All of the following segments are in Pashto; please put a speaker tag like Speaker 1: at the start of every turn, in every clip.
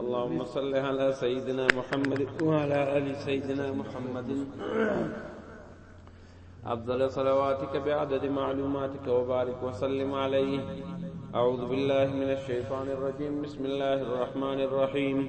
Speaker 1: اللهم صل على سيدنا محمد وعلى ال سيدنا محمد افضل صلواتك بعدد معلوماتك وبارك وسلم عليه اعوذ بالله من الشيطان الرجيم بسم الله الرحمن الرحيم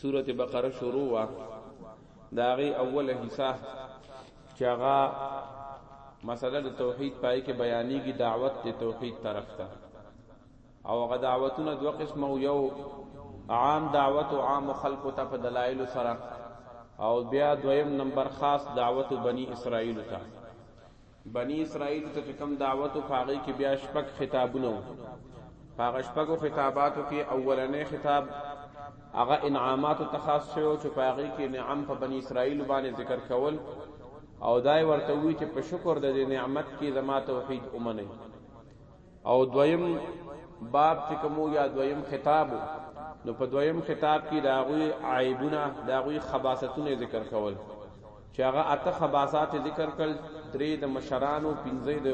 Speaker 1: سورت بقره شروع وا داغي اوله حصہ چې هغه مسله د توحید پای کې بیانېږي دعوت ته توحید طرف ته او هغه دعوتونه دوه قسمه یو عام دعوت او عام خلق ته په دلایل سره او بیا دویم نمبر خاص دعوت بنی اسرائیل ته بنی اسرائیل ته چې کوم دعوت او هغه کې بیا شپږ خطابونه وو هغه شپږو خطاباتو کې اولنې خطاب هغه انعامات ته خاص شوی چې په هغه کې نعم په بنی اسرائیل باندې ذکر کول او دای ورته وی چې په شکر د دې نعمت کې زما توحید اومنه او دویم باب چې کوم یا دویم خطاب نو په دویم خطاب کې دا غوي عیبونه دا غوي خباستونه ذکر کول چې هغه اته خباسات ذکر کړل درې د مشرانو پنځه د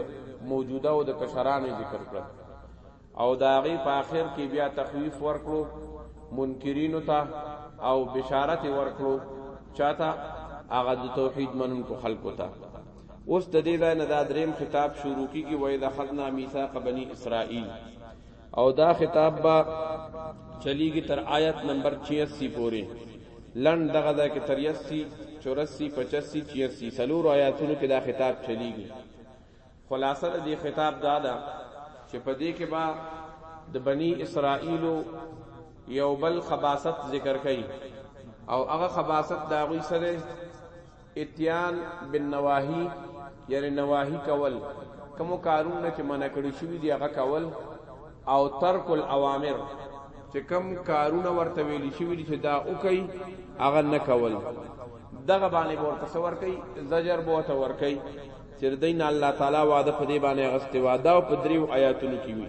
Speaker 1: موجوده او د کشرانو ذکر کړل او دا غي په اخر کې بیا تخویف ورکړو منکرینو ته او بشارت ورکړو چاته هغه د توحید منونکو خلکو ته اوس د دې ځای نه دا دریم خطاب شروع کیږي وای د خدنا میثاق بنی اسرائیل او دا خطاب با چلیږي تر آیت نمبر 86 پورې لند دغه ځای کې تر 80 84 85 86 سلور آیاتونو کې دا خطاب چلیږي خلاصه د دې خطاب دا ده چې په دې کې با د بنی اسرائیل یو بل خباست ذکر کړي او هغه خباست دا غوي سره اتیان بالنواهی یعنی نواهی کول کوم کارونه چې منع کړی شوی دی هغه کول او ترک الاوامر چې کوم کارونه ورته ویل شوی دی چې دا وکي هغه نه کول دغه باندې ورته سور کوي زجر بو ته ور کوي چې دین الله تعالی وعده په دې باندې غستې وعده او په دریو آیاتونو کې وی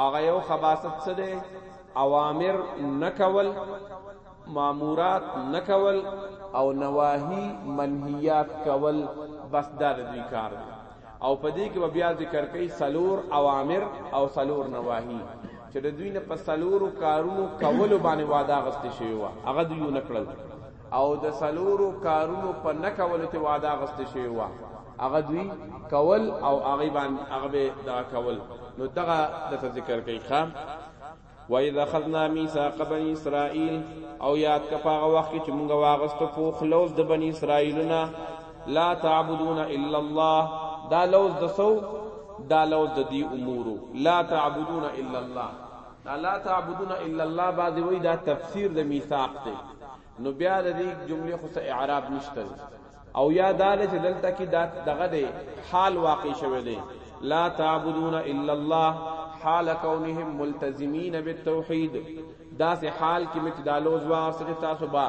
Speaker 1: هغه یو خباست څه دی اوامر نکول مامورات نکول او نواهی منهیات کول بس دا د دوی کار دی او په دې کې بیا ذکر کوي سلور اوامر او سلور نواهی چې د دوی نه په سلور کارونو کولو باندې وعده غست شوی و هغه دوی نه کړل او د سلورو کارونو په نه کولو ته وعده غست شوی و هغه دوی کول او هغه باندې هغه به دا کول نو دغه د ذکر کوي خام و اذا خذنا ميثاق بني اسرائيل او یاد کپاغه وخت چې مونږه واغست پوخ لوز د بني اسرائيلنا لا تعبدون الا الله دا لوز د سو دا لوز د دې امورو لا تعبدون الا الله دا لا تعبدون الا الله بعضی وای دا تفسیر د میثاق دی نو بیا د دې جملې خو څه اعراب نشته او یا دا چې دلته کې دا دغه دی حال واقع شوه دی لا تعبدون الا الله حال کونهم ملتزمین بالتوحید دا سه حال کې مت دا لوز وا سره تاسو با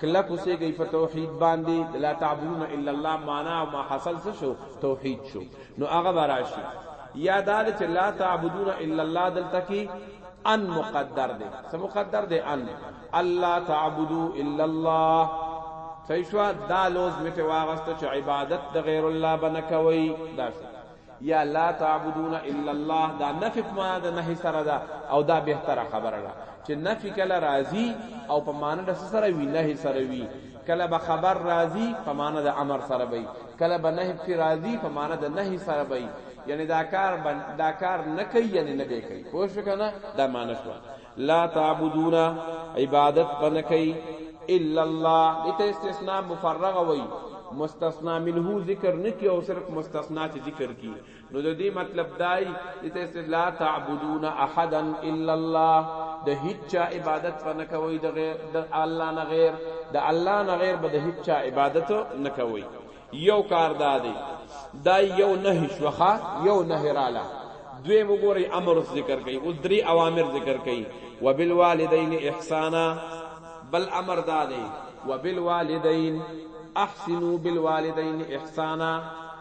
Speaker 1: کله کوسه گئی په توحید باندې لا تعبدون الا الله معنا او ما حاصل شو توحید شو نو هغه به راشي یا دا ده چې لا تعبدون الا الله دلته کې ان مقدر دی څه مقدر دی ان الله تعبدو الا الله صحیح شو دا لوز مته واغسته چې عبادت د غیر الله بنه کوي دا شو یا لا تعبدون الا الله دا نفی په معنا د نهی سره ده او دا بهتره خبره ده چې نفی کله راضی او په معنا د سره وی نهی سره وی کله به خبر راضی په معنا د امر سره وي کله به نهی په راضی په معنا د نهی سره وي یعنی دا کار بن دا کار نه کوي یعنی نه به کوي پوه شو کنه دا معنا شو لا تعبدون عبادت پنه کوي الا الله دته استثناء مفرغه وي مستثنا منه ذکر نکی او صرف مستثنا چې ذکر کی نو د دې مطلب دای چې تاسو لا تعبدون احدا الا الله د هیڅ عبادت په نه کوي د غیر د الله نه غیر د الله نه غیر به د هیڅ عبادت نه کوي یو کار دادی دا یو نه شوخه یو نه رااله دوی مګوري امر ذکر کوي او درې اوامر ذکر کوي وبالوالدین احسانا بل امر دادی وبالوالدین احسنوا بالوالدین احسانا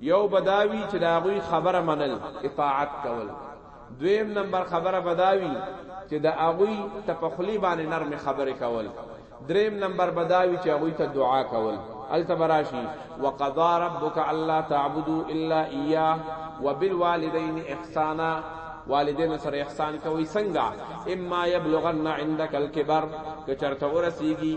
Speaker 1: یو به دا وي چې د هغوی خبره منل، اطاعت کول. دویم نمبر خبره به دا وي چې د هغوی ته په خولې باندې نرمې خبرې کول. دریم نمبر به دا وي چې هغوی ته دعا کول. هلته به راشي وقضا ربک الا تعبدو الا ایاه وبالوالدین احسانا والدین سره احسان کوي څنګه اما یبلغن عندك الكبر که چرته ورسیږي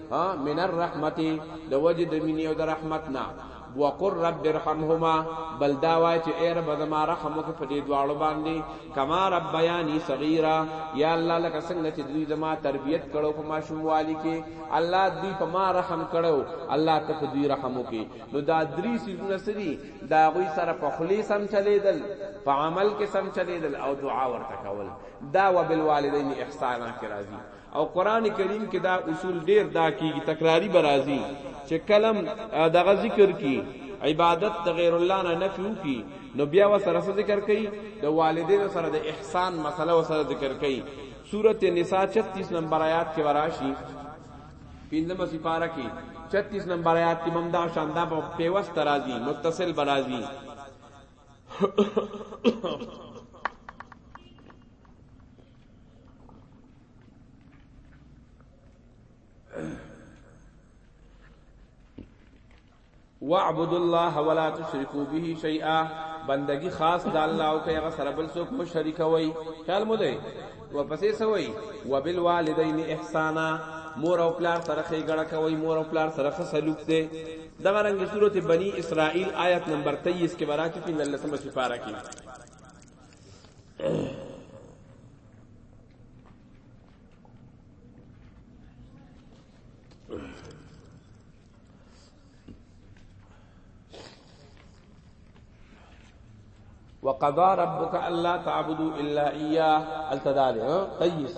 Speaker 1: ها من الرحمت د وجه د مینې او د رحمت نه وقر رب ارحمهما بل دا وای چې اے رب زما رحم وکړه په دې دواړو باندې کما رب بیانی صغیرا یا الله لکه څنګه چې دوی زما تربیت کړو په ماشوموالي کې الله دوی په ما رحم کړو الله ته په دوی رحم وکړي نو دا درې سيزونه سری دا غوي سره په خلی سم چلیدل په عمل کې سم چلیدل او دعا ورته کول دا وبالوالدین احسانا کې راځي او قران کریم کې دا اصول ډیر دا کیږي تکراری برازي چې کلم دغه ذکر کی عبادت د غیر الله نه نفیو کی نو بیا وسره ذکر کوي د والدینو سره د احسان مسله وسره ذکر کوي سورته نساء 36 نمبر آیات کې وراشي پیندم سپارا کې 36 نمبر آیات کې ممدا شاندا په پیوس ترازی متصل برازی واعبدوا الله ولا تشركوا به شيئا بندگی خاص د الله او کغه سره بل څوک مشرک وای خیال مو دی و پسې سوی وبالوالدین احسانا مور او پلار سره خېګړه کوي مور او پلار سره سلوک دی دغه رنګ سورته بنی اسرائیل آیت نمبر 23 کې براتې په لسمه سپاره کې وقضى ربك الا تعبدوا الا اياه التدال قيس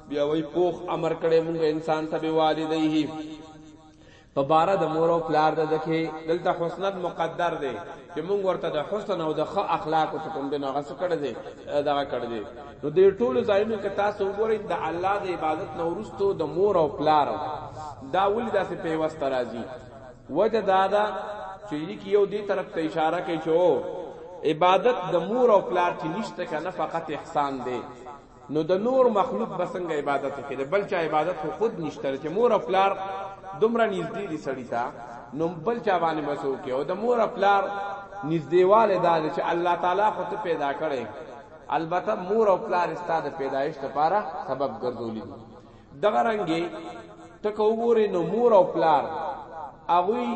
Speaker 1: بیا وای پوخ امر کړي مونږ انسان ته به والديه په بار د مور او پلار د دکې دلته حسنت مقدر دی چې مونږ ورته د حسن او د ښه اخلاق چې کوم د نغس کړه دی دا کړه دی نو د ټولو ځایونو کې تاسو وګورئ د الله د عبادت نو ورستو د مور او پلار دا ولې داسې پیوست راځي وجه دا ده چې لیک یو دې طرف ته اشاره کوي چې عبادت د مور او پلار چې نشته کنه فقط احسان دی نو د نور مخلوق به څنګه عبادت وکړي د بل چا عبادت خو خود نشته چې مور او پلار دومره نږدې دي سړی ته نو بل چا باندې بسو کې او د مور خپلار نږدېواله دا چې الله تعالی خو ته پیدا کړي البته مور او خپلار استاد پیدایش لپاره سبب ګرځولې دغه رنګي ټکه وګوري نو مور او خپلار اغوی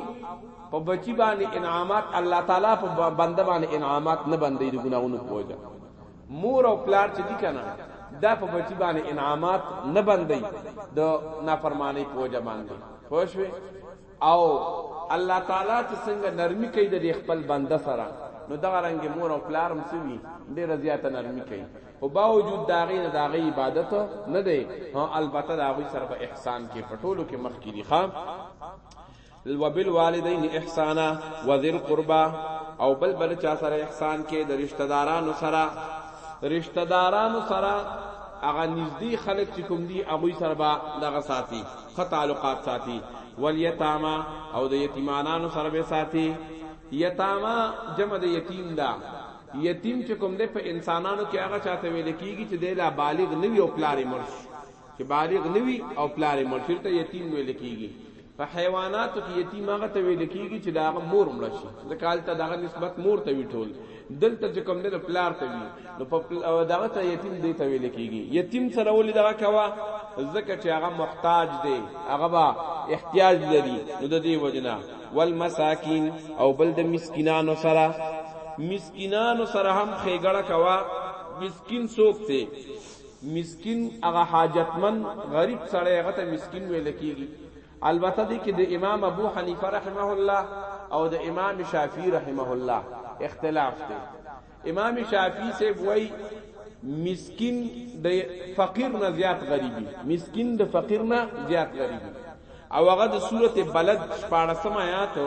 Speaker 1: په بچی باندې انعامات الله تعالی په بنده باندې انعامات نه بندې د ګناونو کوجا مور او پلار چې دي کنه دا په بچی باندې انعامات نه بندي د نافرمانی په وجه باندې پوښوي او الله تعالی چې څنګه نرمي کوي د خپل بنده سره نو دغه رنګ مور او پلار هم سوي ډېر زیاته نرمي کوي او باوجود داغې نه داغې عبادت نه دی البته داغې سره په احسان کې پټولو کې مخ کې دي خام وبالوالدین احسانا وذل قربا او بل بل چا سره احسان کې د رشتہ دارانو سره رشتہ دارانو سره هغه نږدې خلک چې کوم دي هغه سره با دغه ساتي خ تعلقات ساتي ولیتاما او د یتیمانانو سره به ساتي یتاما جمع د یتیم دا یتیم چې کوم دی په انسانانو کې هغه چاته ویل کیږي چې دی لا بالغ نه وي او پلار مرش چې بالغ نه وي او پلار مرش ته یتیم ویل کیږي په حیواناتو کې یتیم هغه ته ویل کیږي چې دا مور مړ شي ځکه هلته دغه نسبت مور ته وی ټول دلته چې کوم نه پلار ته وی نو په دغه ته یتیم دی ته ویل کیږي یتیم سره ولې دغه کوا ځکه چې هغه محتاج دی هغه با احتیاج لري نو د دې وجنا والمساکین او بل د مسکینانو سره مسکینانو سره هم خېګړه کوا مسکین څوک دی مسکين هغه حاجتمند غريب سړی هغه ته مسکين ويل کيږي البته دي کې د امام ابو حنيفه رحمه الله او د امام شافعي رحمه الله اختلاف دی امام شافعي سے وای مسکین د فقیر نه زیات غریبی مسکین د فقیر نه زیات غریبی او هغه د سورته بلد 14 آیات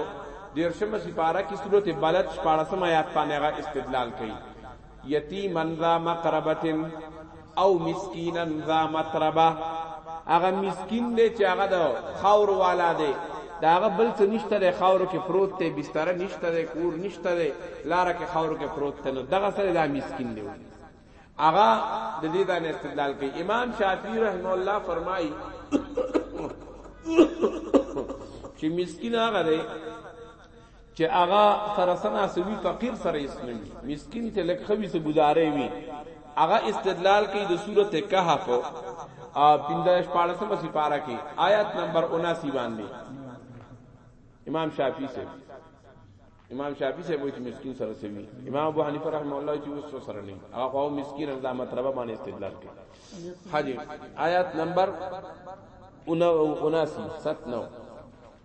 Speaker 1: دیرشمه سپاره کې سورته بلد 14 آیات باندې هغه استدلال کوي یتیما ذا مقربت او مسکینا ذا متربه هغه مسکین دی چې هغه د خاور والا دی دا هغه بل څه نشته دی خاور کې پروت دی بستر نشته دی کور نشته دی لار کې خاور کې پروت دی نو دغه سره دا مسکین دی هغه د دې باندې استدلال کوي امام شافعی رحم الله فرمایي چې مسکین هغه دی چې هغه سره سنا سوي فقیر سره یې سنوي مسكين ته لک خوي سه گزارې وي هغه استدلال کوي د سورته کهف ا 15 14 سپاره کې آیات نمبر 79 باندې امام شافعي سے امام شافعي سے وایي چې مسكين سره سوي امام ابو حنیفه رحم الله چې وسو سره نه هغه خو مسكين دا مطلب باندې استدلال کوي حاجی آیات نمبر 79 79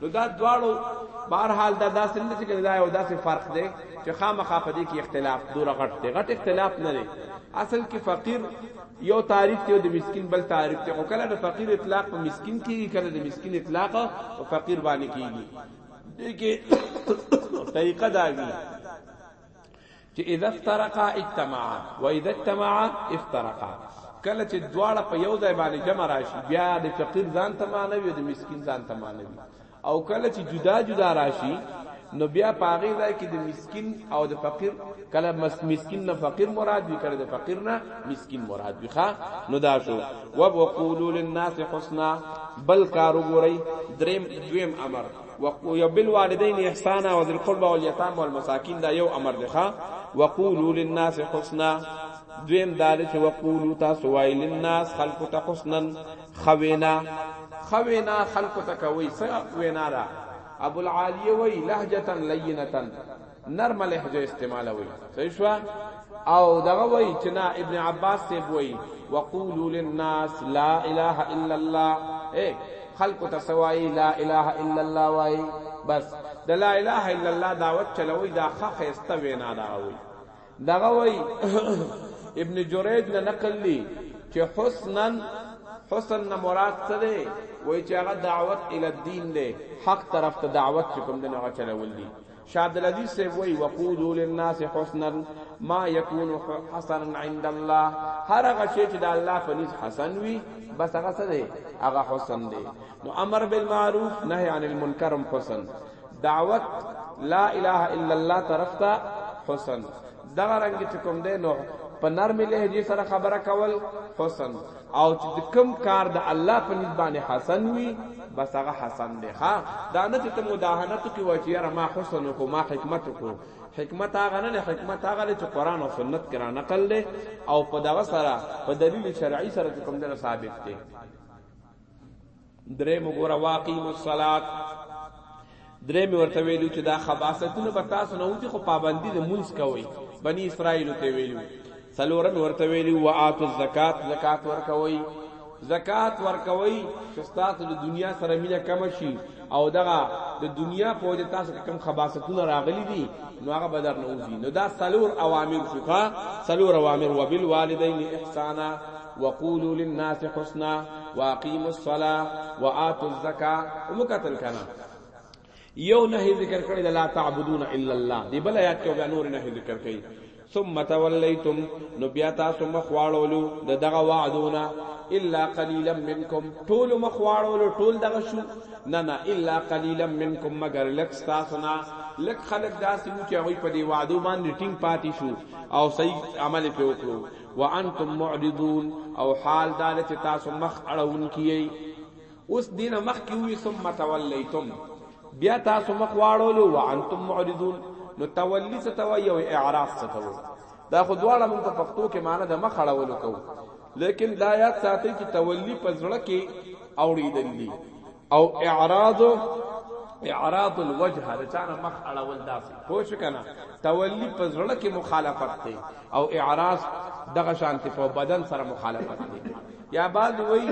Speaker 1: نو دا دواړو بهر حال دا داسې نه چې دا یو داسې فرق دی چې خامخا په دې کې اختلاف دوره غټ دی غټ اختلاف نه دی اصل کې فقیر یو تعریف دی د مسکین بل تعریف دی خو کله د فقیر اطلاق په مسکین کېږي کله د مسکین اطلاق په فقیر باندې کېږي دې کې طریقه دا دی چې اذا افترقا اجتمعا و اذا اجتمعا افترقا کله چې دواړه په یو ځای باندې جمع راشي بیا د فقیر ځان ته معنی وي د مسکین ځان ته معنی وي او کله چې جدا جدا راشي نو بیا پاغه ځای کې د مسکین او د فقیر کله مسکین نه فقیر مراد وی کړه د فقیر نه مسکین مراد وی ښا نو دا شو وبقولوا للناس حسنا بل کارو ګورئ دریم دویم امر وقو یو بل والدین احسان او ذل قربا والیتام والمساکین دا یو امر دی ښا وقولو للناس حسنا دویم دار چې وقولو تاسو وای للناس خلق ته حسنا خوینا خوینا خلق ته کوي څه وینا را ابو العالیه وی لهجه لینه نرمه لهجه استعمالوي صحیح شو او دغه وای چې نا ابن عباس سی وای وقولوا للناس لا اله الا الله اے خلق تسوای لا اله الا الله وای بس د لا اله الا الله دعوت چلوي دا خخ است وینا دا وای دغه وای ابن جریج نه نقل لی چې حسنا حسن نه مراد څه دی وای چې هغه دعوت ال الدین دی حق طرف ته دعوت کوم دغه چلول دی شاه عبدالعزیز صاحب وی وقولو للناس حسنا ما یکون حسنا عند الله هر هغه شی چې د الله په نس حسن وي بس هغه څه دی هغه حسن دی نو امر بالمعروف نهی عن المنکر حسن دعوت لا اله الا الله طرف ته حسن دغه رنگ چې کوم دی نو په نرم لهجه سره خبره کول حسن او چې کوم کار د الله په نسبت باندې حسن وي بس هغه حسن دی ها دا نه چې ته مداهنت کوي وایي یاره ما حسن کو ما حکمت کو حکمت هغه نه حکمت هغه چې قران او سنت کرا نقل له او په دغه سره په دلیل شرعي سره کوم دغه ثابت دی درې مګور واقیم الصلات درې مې ورته ویلو چې دا خباستونه به تاسو نه وځي خو پابندي د مونږ کوي بنی اسرائیل ته ویلو سلورم ورته ویلو واتو زکات زکات ورکوي زکات ورکوي چې تاسو د دنیا سره مینه کم شي او دغه د دنیا په وجه تاسو کم خباستونه راغلي دي نو هغه بدر نه وځي نو دا سلور اوامر شوخه سلور اوامر وبالوالدین احسانا وقولوا للناس حسنا واقيموا الصلاه واتوا الزكاه ومقتل کنا یو نه ذکر کړی لا تعبدون الا الله دی بل آیات کې بیا نور نه ذکر کړي ثم تولیتم نو بیا تاسو مخواړولو د دغه وعدونه الا قليلا منکم ټول مخواړولو ټول دغه شو نه نه الا قليلا منکم مگر لک تاسو نه لک خلق داسې وو چې هغه په دی وعده باندې ټینګ پاتې شو او صحیح عمل په وکړو وانتم معرضون او حال دا چې تاسو مخ اړونکي یې اوس دینه مخ کې وي ثم تولیتم بیا تاسو مخ واړولو وانتم معرضون نو تولی څه ته وایي او اعراض څه ته وایي دا خو دواړه موږ په پښتو کې معنی د مخ اړولو کوو لیکن دا یاد ساتي چې تولی په زړه کې اوریدل دي او اعراض اعراض الوجه د چانه مخ اړول داسې پوه شو کنه تولی په زړه کې مخالفت دی او اعراض دغه شانتی په بدن سره مخالفت دی یا بعد وی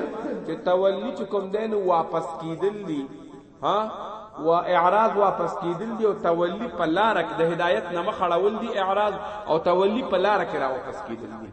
Speaker 1: چې تولی چې کوم دین واپس کیدل دی ها و اعراض واپس کیدل دی او تولی په لار کې د هدایت نه مخ اړول دی اعراض او تولی په لار کې را واپس کیدل دی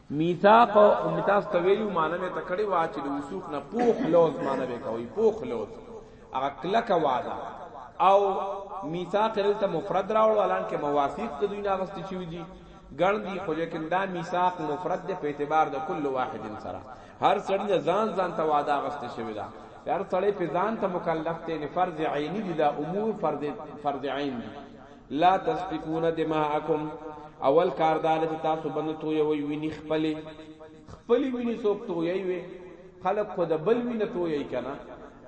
Speaker 1: میثاق او میثاق ته ویلو معنی مې ته کړی وا چې د وثوق نه پوخ لوز معنی به کوي پوخ لوز هغه کلک وعده او میثاق دلته مفرد راوړ الان کې مواثیق د دوی نه غوښتي شوی دي ګڼ دي خو لیکن دا میثاق مفرد دی په اعتبار د کل واحد سره هر سړی د ځان ځان ته وعده غوښتي شوی دا هر سړی په ځان ته مکلف دی فرض عینی دي دا امور فرض فرض عین دي لا تسفكون دماءکم اول کار دا چې تاسو باندې تو یو ویني خپل خپل ویني څوک تو یی وي خلق خو د بل ویني تو یی کنه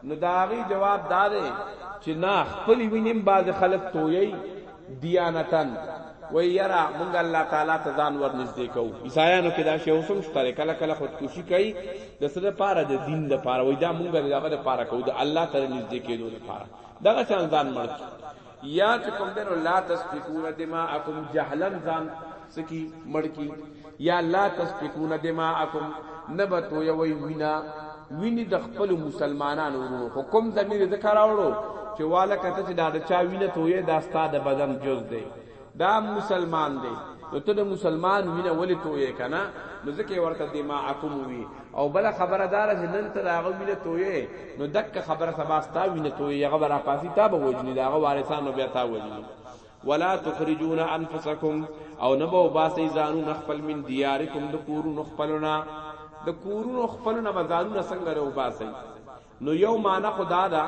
Speaker 1: نو داغي جواب دا دی چې نه خپل وینم باز خلق تو یی دیانتن و یرا مونږ الله تعالی ته ځان ورنږدې کوو عیسایانو کې دا شی اوسم شته کله کله خودکشي کوي د سره پاره د دین د پاره وای دا مونږ دغه د پاره کوو د الله تعالی نږدې کېدو د پاره دغه چان ځان مړ یا چې کوم دنو لا تسفکون دماءکم جهلا ځان سکی مړکی یا لا تسفکون دماءکم نبتو یوی وینا ویني د خپل مسلمانانو ورونو حکم ضمیر ذکر راوړو چې والا کته چې دا د چا وینه توې دا ستاده بدن جز دی دا مسلمان دی نو ته د مسلمان وینه ولې تویې کنه نو ځکه ورته دماعکم وی او بل خبره دار چې نن ته دا غو وینه تویې نو دک خبره سبا ستا وینه تویې هغه برا پاسی تا به وجنی دا غو وارثانو بیا تا وجنی ولا تخرجون انفسکم او نبو باسی زانو نخپل من دیارکم د کورونو خپلنا د کورونو خپلنا بزانو څنګه له باسی نو یو معنی خو دا ده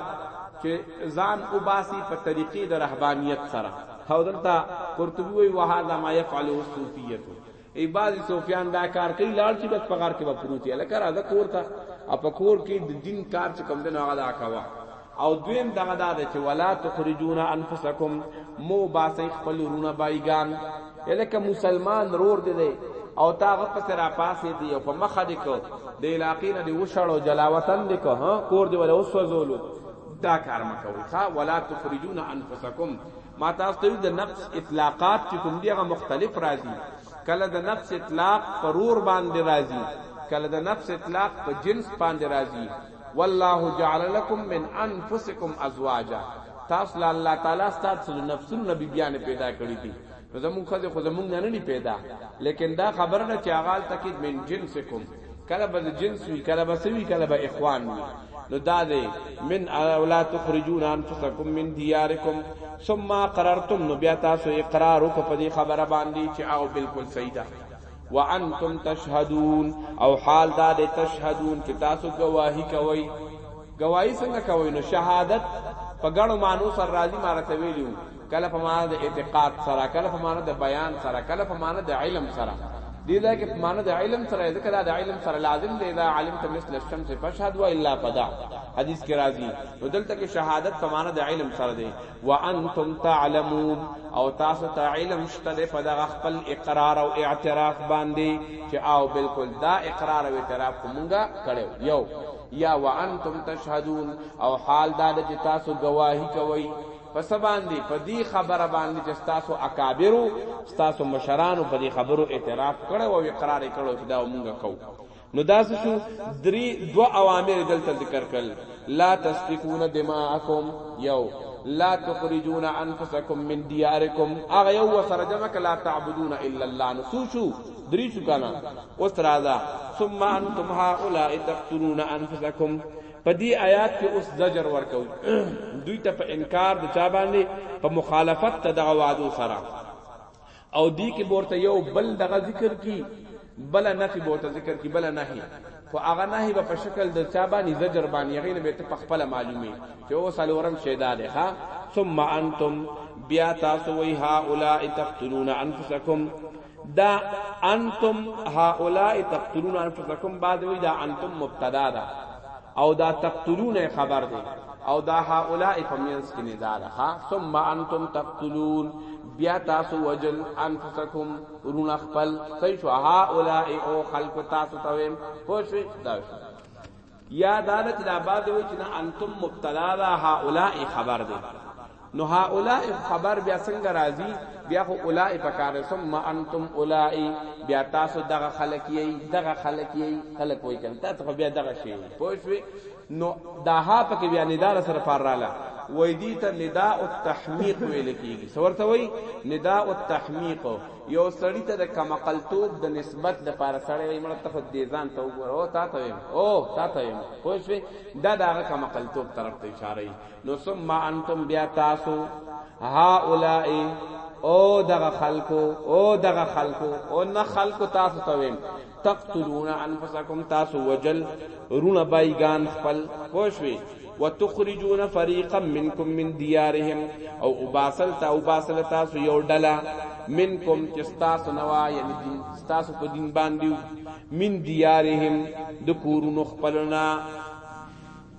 Speaker 1: چې ځان وباسي په طریقې د رهبانیت سره او دلته قرطبي وایي وهذا ما يفعله الصوفیه ای بعضی صوفیان دا کار کوي لاړ چې بس پغار کې به پروت یې لکه راځه کور ته او په کور کې د دین کار چې کوم دین هغه دا کوا او دویم دغه دا چې ولا تخرجون انفسکم مو باسي خپل رونه بایگان یلکه مسلمان رور دی دی او تا غ پس را پاسې دی او په مخه دی کو د علاقې نه دی وشړو جلاوطن دی کو ها کور دی ولا وسوزولو دا کار مکوي ښا ولا تخرجون انفسکم ما تاسو ته د نفس اطلاقات چې کوم دی هغه مختلف راځي کله د نفس اطلاق پرور باندې راځي کله د نفس اطلاق په جنس باندې راځي والله جعل لكم من انفسكم ازواجا تاسو له الله تعالی ستاسو له نفسونو نبی بیان پیدا کړی دي نو زموږ خزه خو زموږ نه نه پیدا لیکن دا خبر نه چې اغال تکید من جنسکم کله به جنس وی کله به سوی کله به اخوان وی نو دا دی من اولا تخرجون انفسکم من دیارکم ثم قررتم نو بیا تاسو اقرار وکړه په دې خبره باندې چې او بالکل صحیح ده وانتم تشهدون او حال دا د تشهدون چې تاسو گواہی کوي گواہی څنګه کوي نو شهادت په ګڼو مانو سره راځي مارته ویلو کله په معنا د اعتقاد سره کله په معنا د بیان سره کله په معنا د علم سره دې دا کې په معنا د علم سره ذکر د علم سره لازم دی دا علم ته مثل الشمس فشهد و الا فدا حدیث کې راځي نو دلته کې شهادت په معنا د علم سره دی وانتم تعلمون او تاسو ته علم شته په دغه خپل اقرار او اعتراف باندې چې او بالکل دا اقرار او اعتراف کومګه کړو یو یا وانتم تشهدون او حال دا چې تاسو گواہی کوي پس باندې په دې خبره باندې چې تاسو اکابرو تاسو مشرانو په دې خبرو اعتراف کړو او اقرار کړو چې دا مونږ کوو نو دا څه شو درې دوه اوامر دلته ذکر کړل لا تسفكون دماءکم یو لا تخرجون انفسکم من دیارکم هغه یو سره جمع کلا تعبدون الا الله نو څه شو درې شو کنه اوس راځه ثم انتم هؤلاء تقتلون انفسکم په دې آیات کې اوس زجر ورکو دوی ته په انکار د چا باندې په مخالفت ته دغه وعده سره او دی کې ورته یو بل دغه ذکر کی بل نفي ورته ذکر کی بل نهي خو هغه نهي په شکل د چا باندې زجر باندې هغه به ته خپل معلومي چې او سلورم شیدا ده ها ثم انتم بیا تاسو وی هؤلاء تقتلون انفسکم دا انتم هؤلاء تقتلون انفسکم بعد وی دا انتم مبتدا ده او دا تقتلون خبر ده او دا هؤلاء فمنس کې نه ده ها ثم انتم تقتلون بیا تاسو وجل انفسکم رون خپل صحیح شو ها اولای او خلق تاسو ته ویم خوش دا شو یا دالت لا بعد وی چې انتم مبتلا دا ها اولای خبر دی نو ها اولای خبر بیا څنګه راځي بیا خو اولای پکار ثم انتم اولای بیا تاسو دغه خلق یی دغه خلق یی خلق وای کړه تاسو بیا دغه شی پوه شئ نو دا ها پکې بیا ندار سره پار رااله وای دی ته نداء التحمیق ویل کیږي سورته وای نداء التحمیق یو سړی ته د کمقلتوب د نسبت د پار سره وای مړه ته د ځان ته وګوره او تا ته ویم او تا ته ویم پوه شوې دا دغه کمقلتوب طرف ته اشاره نو ثم انتم بیا تاسو هؤلاء او دغه خلکو او دغه خلکو او نه خلکو تاسو ته ویم تقتلون انفسکم تاسو وجل رونه بایگان خپل پوښوي وتخرجون فريقا منكم من ديارهم او وباسل تا وباسل تاسو یو ډلا منکم چې تاسو نوا یعنی دین تاسو په دین باندې من ديارهم د کورونو خپلنا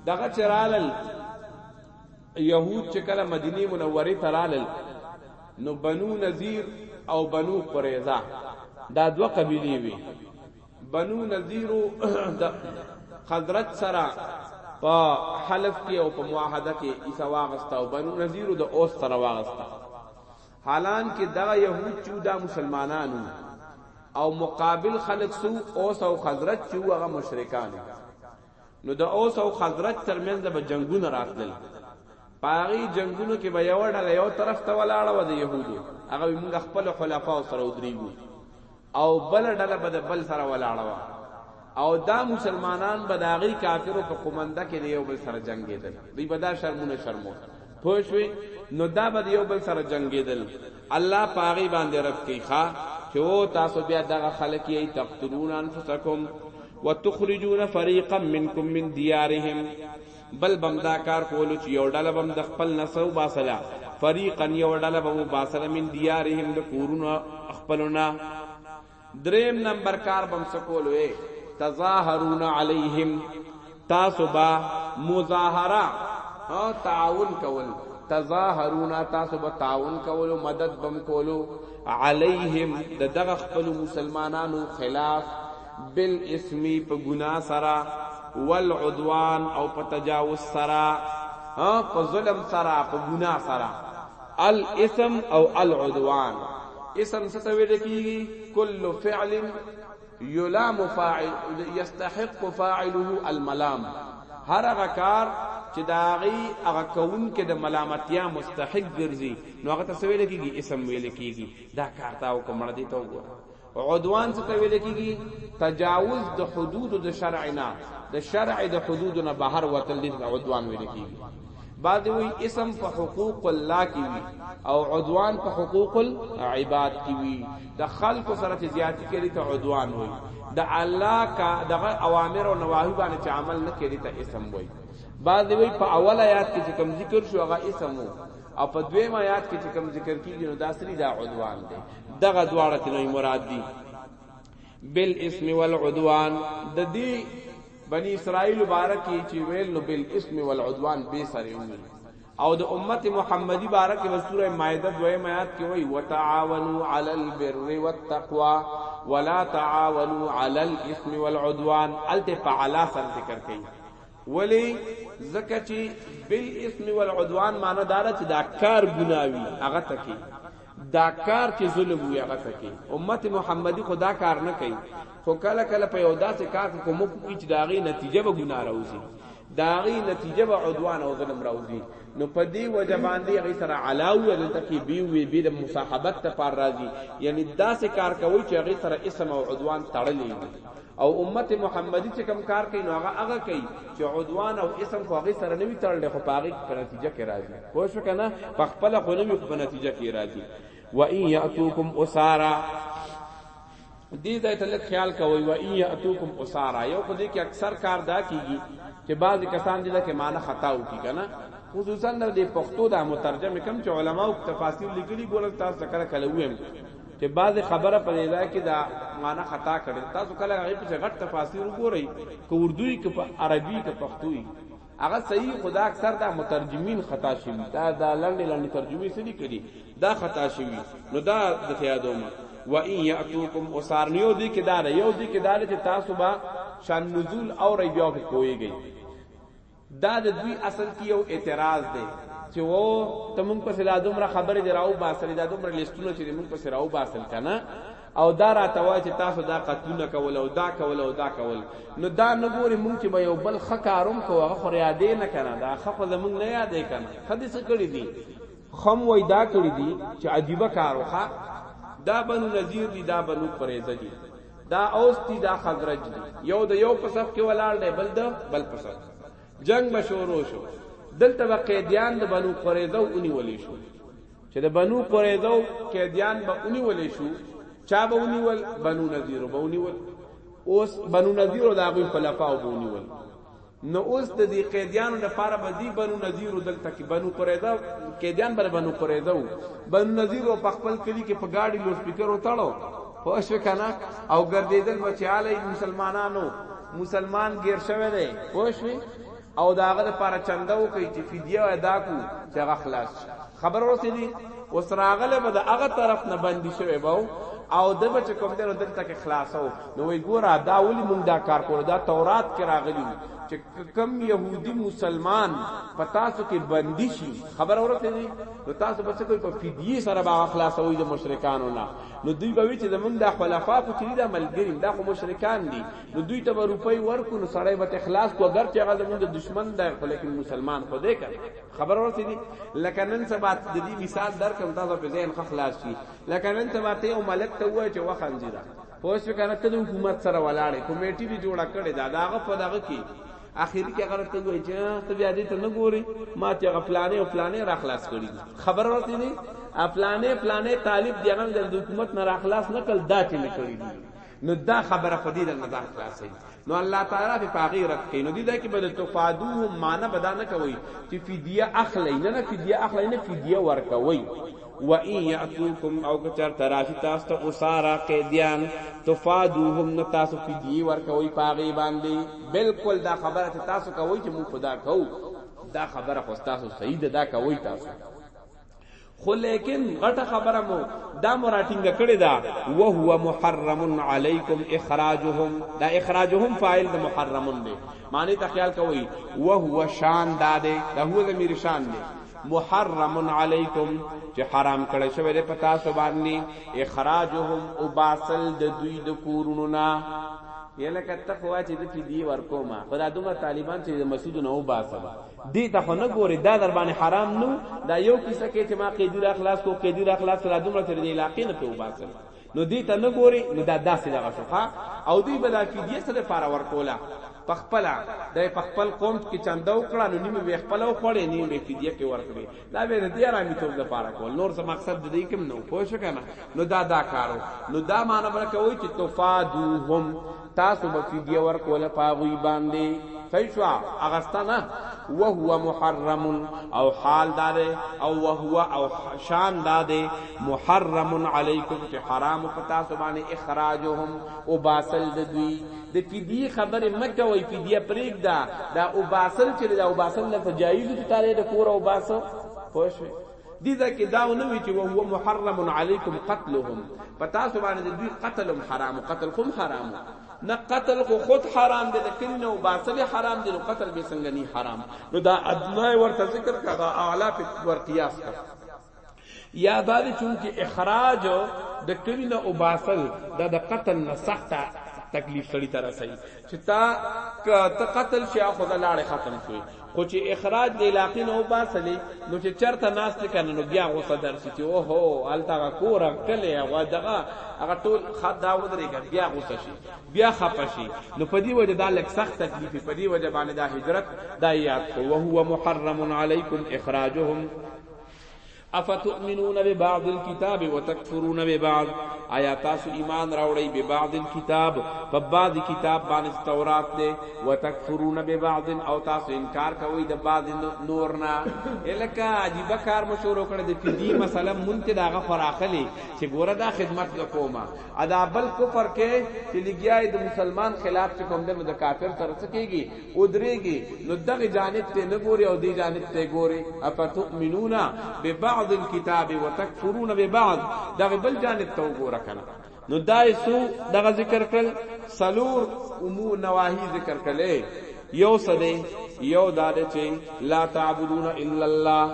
Speaker 1: دغه چرالل يهود چې کله مدینه منوره ته رالل نو بنو نذیر او بنو قریظه دا دوه قبیلې وي بنو نذیر د حضرت سره په حلف کې او په معاهده کې عیسی واغستا او بنو نذیر د اوس سره واغستا حالان کې دا يهود چې دا مسلمانانو او مقابل خلق سو اوس او حضرت چې هغه مشرکان نو د اوس او خزرج ترمنځ به جنگونه راتلل پاغي جنگونو کې به یو ډله یو طرف ته ولاړه و د يهودو هغه موږ خپل خلفاو سره ودرېګو او بل ډله به د بل سره ولاړه و او دا مسلمانان به داغي کافرو په قومنده کې یو بل سره جنگېدل دوی به دا شرمونه شرمو پوښوي نو دا به یو بل سره جنگېدل الله پاغي باندې رب کوي ښا چې و تاسو بیا دغه خلک یې تقتلون انفسکم وتخرجون فريقا منكم من ديارهم بل بم دا کار کولو چې یو ډله بم د خپل نسو باسلا فریقا یو ډله بم باسلا من دیارهم د کورونو خپلونه دریم نمبر کار بم سکول وې تظاهرون علیهم تاسو با مظاهره او تعاون کول تظاهرون تاسو با تعاون کول او مدد بم کولو علیهم د دغه خپل مسلمانانو خلاف بالاثم په ګناه سره والعدوان او په تجاوز سره ها په ظلم سره په ګناه سره الاثم او العدوان اسم څه ته ویل کیږي کل فعل یلام فاعل یستحق فاعله الملام هر هغه کار چې داغي هغه کون کې د ملامتیا مستحق ګرځي نو هغه ته ویل کیږي اسم ویل کیږي دا کار تا او کومړه دي ته وګوره عدوان څه ته ویل کیږي تجاوز د حدود د شرع نه د شرع د حدود نه بهر وتل دي عدوان ویل کیږي بعد وی اسم په حقوق الله کی وی او عدوان په حقوق العباد کی وی د خلق سره زیاتی کړي ته عدوان وی د الله کا دغه اوامر او نواهی باندې چې عمل نه کړي ته اسم وی بعد وی په اول آیات کې چې کوم ذکر شو هغه اسم وو او په دویم آیات کې چې کوم ذکر کیږي نو داسري دا عدوان دی دغه دواړه تنوي مراد دي بل اسم والعدوان د دې بنی اسرائیل بارکی چې ویل نو بل اسم والعدوان به سره وي او د امت محمدی بارک و سوره مائده دویم آیات کې وایي وتعاونوا علی البر والتقوا ولا تعاونوا علی الاثم والعدوان الته فعلا سم ذکر کړي ولی زکه چې بالاسم والعدوان معنی دار چې دا کار ګناوي هغه تکي دا کار چې ظلم وي هغه کوي امت محمدي خدا کار نه کوي خو کله کله په یو داسې کار کې کوم کوي چې داغي نتیجه به ګناه راوځي داغي نتیجه به عدوان او ظلم راوځي نو په دې وجه باندې هغه سره علاوه دلته کې بي وي بي د مصاحبت ته پار راځي یعنی داسې کار کوي چې هغه سره اسم او عدوان تړلې او امت محمدي چې کم کار کوي نو هغه هغه کوي چې عدوان او اسم خو هغه سره نه وي تړلې خو په هغه نتیجه کې راځي پوه شو کنه په خپل خو نه په نتیجه کې راځي و ان یاتوکم اسارا دې ځای ته لږ خیال کوئ و ان یاتوکم اسارا یو خو دې کې اکثر کار دا کیږي چې بعض کسان دې لکه معنی خطا وکړي کنه خصوصا د دې پښتو د مترجم کم چې علما او تفاسیر لیکلي ګورل تاسو ذکر کړو ویم چې بعض خبره په دې ځای کې دا معنی خطا کړي تاسو کله هغه په غټ تفاسیر وګورئ کو اردوی کو په عربي کو پښتوي هغه صحیح خدا اکثر دا مترجمین خطا شوی دا دا لنډې لنډې ترجمې سړي کړي دا خطا شوی نو دا د تیادومه و ان یاتوکم اسارنیو دی کې دا یو دی کې دا چې تاسو با شان نزول او ری بیا په کویږي دا د دوی اصل کې یو اعتراض دی چې و ته مونږ په سلا دومره خبره دراو باسل دا دومره لیستونه چې مونږ په سراو باسل کنه او دا راته وای چې تاسو دا قتلونه کول او دا کول او دا کول نو دا نه ګوري مونږ چې به یو بل ښه کاروم کوو هغه خو یادې نه کنه دا ښه خو زمونږ نه یادې کنه ښه دې څه کړي دي خم وای دا کړي دي چې عجیبه کار وخا دا بنو نذیر دي دا بنو قریظه دي دا اوس دي دا خزرج دي یو د یو په صف کې ولاړ دی بل د بل په صف جنگ بشورو شو دلته به قیدیان د بنو قریظه ونیول شو چې د بنو قریظه قیدیان به ونیول شو چا به ونیول بنو نذیر به ونیول اوس بنو نذیر د هغه خلفاو به ونیول نو اوس د دې قیدیانو لپاره به دی بنو نذیر دلته کې بنو قریظه قیدیان بر بنو قریظه وو بنو نذیر په خپل کلی کې په گاډي لوډ سپیکر وتاړو خوش وکنه او ګرځیدل بچاله مسلمانانو مسلمان غیر شوه دی خوش وی او دا هغه لپاره چنده وکي چې فدیه ادا کو چې هغه خلاص خبر ورته دي اوس راغله به د هغه طرف نه باندې شوی باو او د بچ کوم دنو دلته کې خلاصو نو وی ګوره دا ولي مونږ دا کار کول دا تورات کې راغلی چې کم يهودي مسلمان پتا سو کې بندي شي خبر اورته دي نو تاسو بچ کوئی په فدیه سره با خلاصوي د مشرکانو نه نو دوی به چې زمونږ د خلافاتو چې دا ملګری دا خو مشرکان دي نو دوی ته روپۍ ورکو نو سړی به اخلاص کو اگر چې هغه زموږ د دشمن دی خو لیکن مسلمان خو دی کنه خبر ورته دي لکه نن سبا د دې مثال درکم تاسو په ذهن خلاص شي لکه نن سبا ته یو ملک ته وای چې وخنځیرا خو څه کنه ته د حکومت سره ولاړې کمیټې دی جوړه کړې دا داغه په دغه کې اخر کې هغه ته وای چې ته بیا دې ته نه ګوري ما ته هغه فلانه او فلانه را خلاص کړی خبر ورته دي افلانه فلانه طالب دی هغه د حکومت نه را خلاص نکړ دا چې نکړی نو دا خبره خو دې نه ځان خلاصي نو الله تعالی په پاغي رد کین نو دې دا کې بل تفادوهم معنا بدا نه کوي چې فدیه اخلي نه نه فدیه اخلي نه فدیه ورکوي و ان یاتوکم او کچر تراشی تاسو ته اسارا قیدیان تفادوهم نو تاسو فدیه ورکوي پاغي باندې بالکل دا خبره چې تاسو کوي چې مو خدا کو دا خبره خو تاسو صحیح ده دا کوي تاسو خو لیکن غټه خبره مو دا مراټینګه کړی دا وهو محرم علیکم اخراجهم دا اخراجهم فاعل د محرمون دی معنی ته خیال کوی وهو شان دا دی دا هو زمیر شان دی محرم علیکم چې حرام کړی شوی دی پتا سو باندې اخراجهم او باسل د دوی د کورونو نا یلکه تخوا چې د فدی ورکوما خدا دومره طالبان چې د مسجدونو او باسل دې ته خو نه ګوري دا در باندې حرام نو دا یو کیسه کې چې ما قیدی را خلاص کو قیدی را خلاص را دومره تر دې علاقې نه په وباسم نو دې ته نه ګوري نو دا داسې دغه شوخه او دې بلا کې دې سره پارا ور کولا پخپلا د پخپل قوم کې چاندو کړه نو نیمه وی خپل او خړې نیمه کې دې کې ور کړې دا به د دې آرامي توب د پاره کول نور څه مقصد د دې کوم نو پوه شو کنه نو دا دا کارو نو دا معنی ورکوي چې تفادوهم تاسو به فدیه ورکول پاغوی باندې صحیح شو اغستانه وهو محرم او حال دار او وهو او شان دار محرم علیکم چې حرام پتا سبحانه اخراجهم او باسل دوی د فدیه خبره مکه وای فدیه پریږده دا وباسل چې دا وباسل لته جایز چې تاره د کور او باسو پوښوي دي دا کې دا نه وی چې او هو محرم علیکم قتلهم پتا سو باندې دوی قتلهم حرام قتل کوم حرام نه قتل خو خود حرام دي لیکن نو باطل حرام دي نو قتل به څنګه نه حرام نو دا ادنه ورته ذکر کړه اعلی په ور قیاس کړه یا دا دي چونکه اخراج د کلی نه وباسل دا د قتل نه سخته تکلیف سړی تر سي چې تا ته قتل شي خو د لاړې ختم شوی خو چې اخراج د علاقې نه وباسلې نو چې چرته ناس ته کنه نو بیا غوسه درسي چې او هو الته کور کله هغه دغه هغه ټول خد دا ودرېږي بیا غوسه شي بیا خپه شي نو په دې وجه دا لک سخت تکلیف په دې وجه باندې دا هجرت دا یاد کو او هو محرم علیکم اخراجهم افتؤمنون ببعض الكتاب وتكفرون ببعض آیا تاسو ایمان راوړی ببعض الكتاب په بعض کتاب باندې تورات دی وتكفرون ببعض او تاسو انکار کوئ د بعض نور نه الکه عجیب کار مشور کړ د فدی مثلا مونته داغه فراخلی چې ګوره دا خدمت کوما ادا بل کفر کې چې لګیای د مسلمان خلاف چې کوم د کافر سره سکیږي ودرېږي نو دغه جانب ته نه ګوري او دی جانب ته ګوري افتؤمنون ببعض الكتاب وتكفرون ببعض دغه بل جانب ته وګوره کنه نو دای سو دغه ذکر کړل سلور امو نواهی ذکر کړل یو سده یو داده چې لا تعبدون الا الله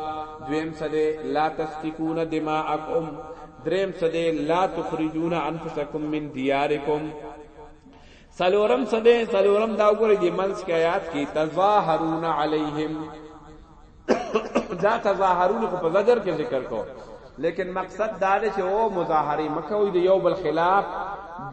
Speaker 1: دویم سده لا تسفكون دماءکم دریم سده لا تخرجون انفسکم من دیارکم سلورم سده سلورم دا وګورئ د منځ کې آیات کې تظاهرون علیهم دا تظاهرون خو په زجر کې ذکر کو لیکن مقصد دا دی چې او مظاهره مکوي د یو بل خلاف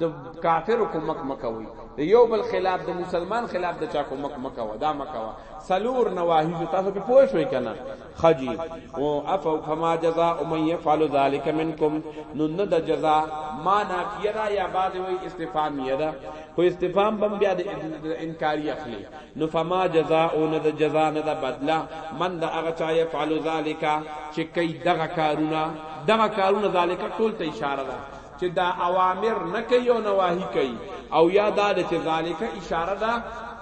Speaker 1: د کافر حکومت مکوي د یو بل خلاف د مسلمان خلاف د چا حکومت مکوي دا مکوي سلور نواهی تاسو په پوه شوي کنه خجی او افو فما جزاء من يفعل ذلك منكم نو نه د جزاء ما نافیه دا یا بعد وی استفهام یې دا خو استفهام بم بیا د انکاری اخلي نو فما جزاء او نه د جزاء نه د بدلا من دا هغه چا يفعل ذلك چې کوي دغه کارونه دغه کارونه ذالک ټول ته اشاره ده چې دا اوامر نه کوي او نواهی کوي او یا دا چې ذالک اشاره ده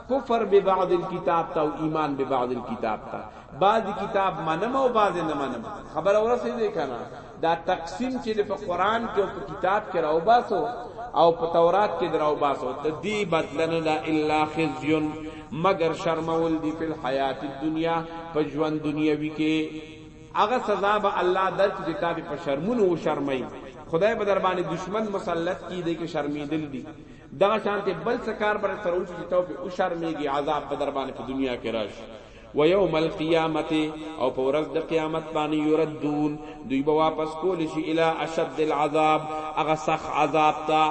Speaker 1: کفر به بعض الكتاب تا او ایمان به بعض الكتاب تا بعض کتاب منم او بعض نه منم خبر اور سي دي کنه دا تقسیم چې په قران کې او په کتاب کې راو باسو او په تورات کې دراو باسو د دې بدلنه لا الا خزي مگر شرمول دي په حیات دنیا په ژوند دنیوي کې هغه سزا به الله درک چې تابع په شرمونو او شرمای خدای به در باندې دشمن مسلط کی دی کې شرمیدل دي دا شانته بل سکار پر سروچ چې تو په او شرمېږي عذاب به در باندې په دنیا کې راشي و یوم القیامت او په ورځ د قیامت باندې یردون دوی به واپس کول شي الی اشد العذاب هغه سخت عذاب ته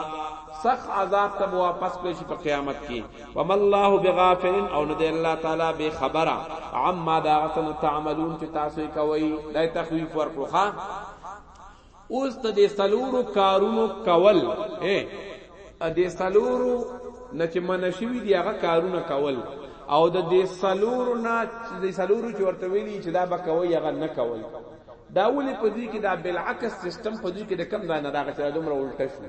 Speaker 1: سخت عذاب ته واپس کړی شي په قیامت کې وم الله بغافل او نه دی الله تعالی به خبره عما دا غتن تعملون چې تاسو کوي دا تخویف ورکړه اوس ته دې سلورو کارونو کول اے ا دې سلورو نه چې منشوي دی هغه کارونه کول او د دې سلورو نه دې سلورو چې ورته ویلي چې دا به کوي هغه نه کول دا ولې په دې کې دا بالعکس سیستم په دې کې د کم ځای نه راغی چې دومره الټه شو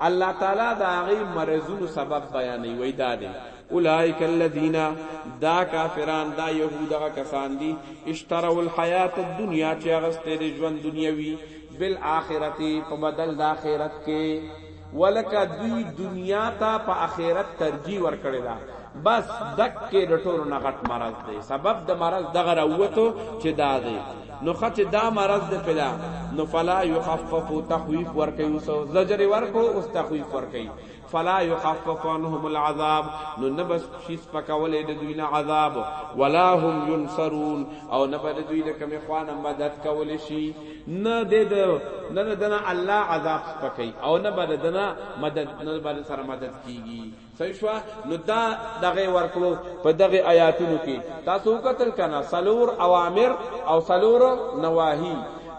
Speaker 1: الله تعالی دا غي مرزونو سبب بیانوي وای دا دی اولائک الذین دا کافران دا یهود غا کسان دی اشتروا الحیات الدنیا چې غسته دی ژوند دنیوي بالآخرتی په بدل د آخرت کې ولکه دوی دنیا ته په آخرت ترجیح ورکړی دا بس دک کې د ټولو نه غټ مرض دی سبب د مرض دغه راوته چې دا دی نو خط دا مرض د پلا نو فلا يخفف تخويف ور کوي اوس زجر ور کو اوس تخويف ور کوي فلا يخفف عنهم العذاب نو نبس شیس پکولې د دوی نه عذاب ولا هم ينصرون او نبه د دوی د کمی خوان مدد کول شي نه د نه دنا الله عذاب پکې او نه بل دنا مدد نه بل سره مدد کیږي صحیح شو نو دا دغه ورکړو په دغه آیاتونو کې تاسو قتل کنا سلور اوامر او سلور نواهی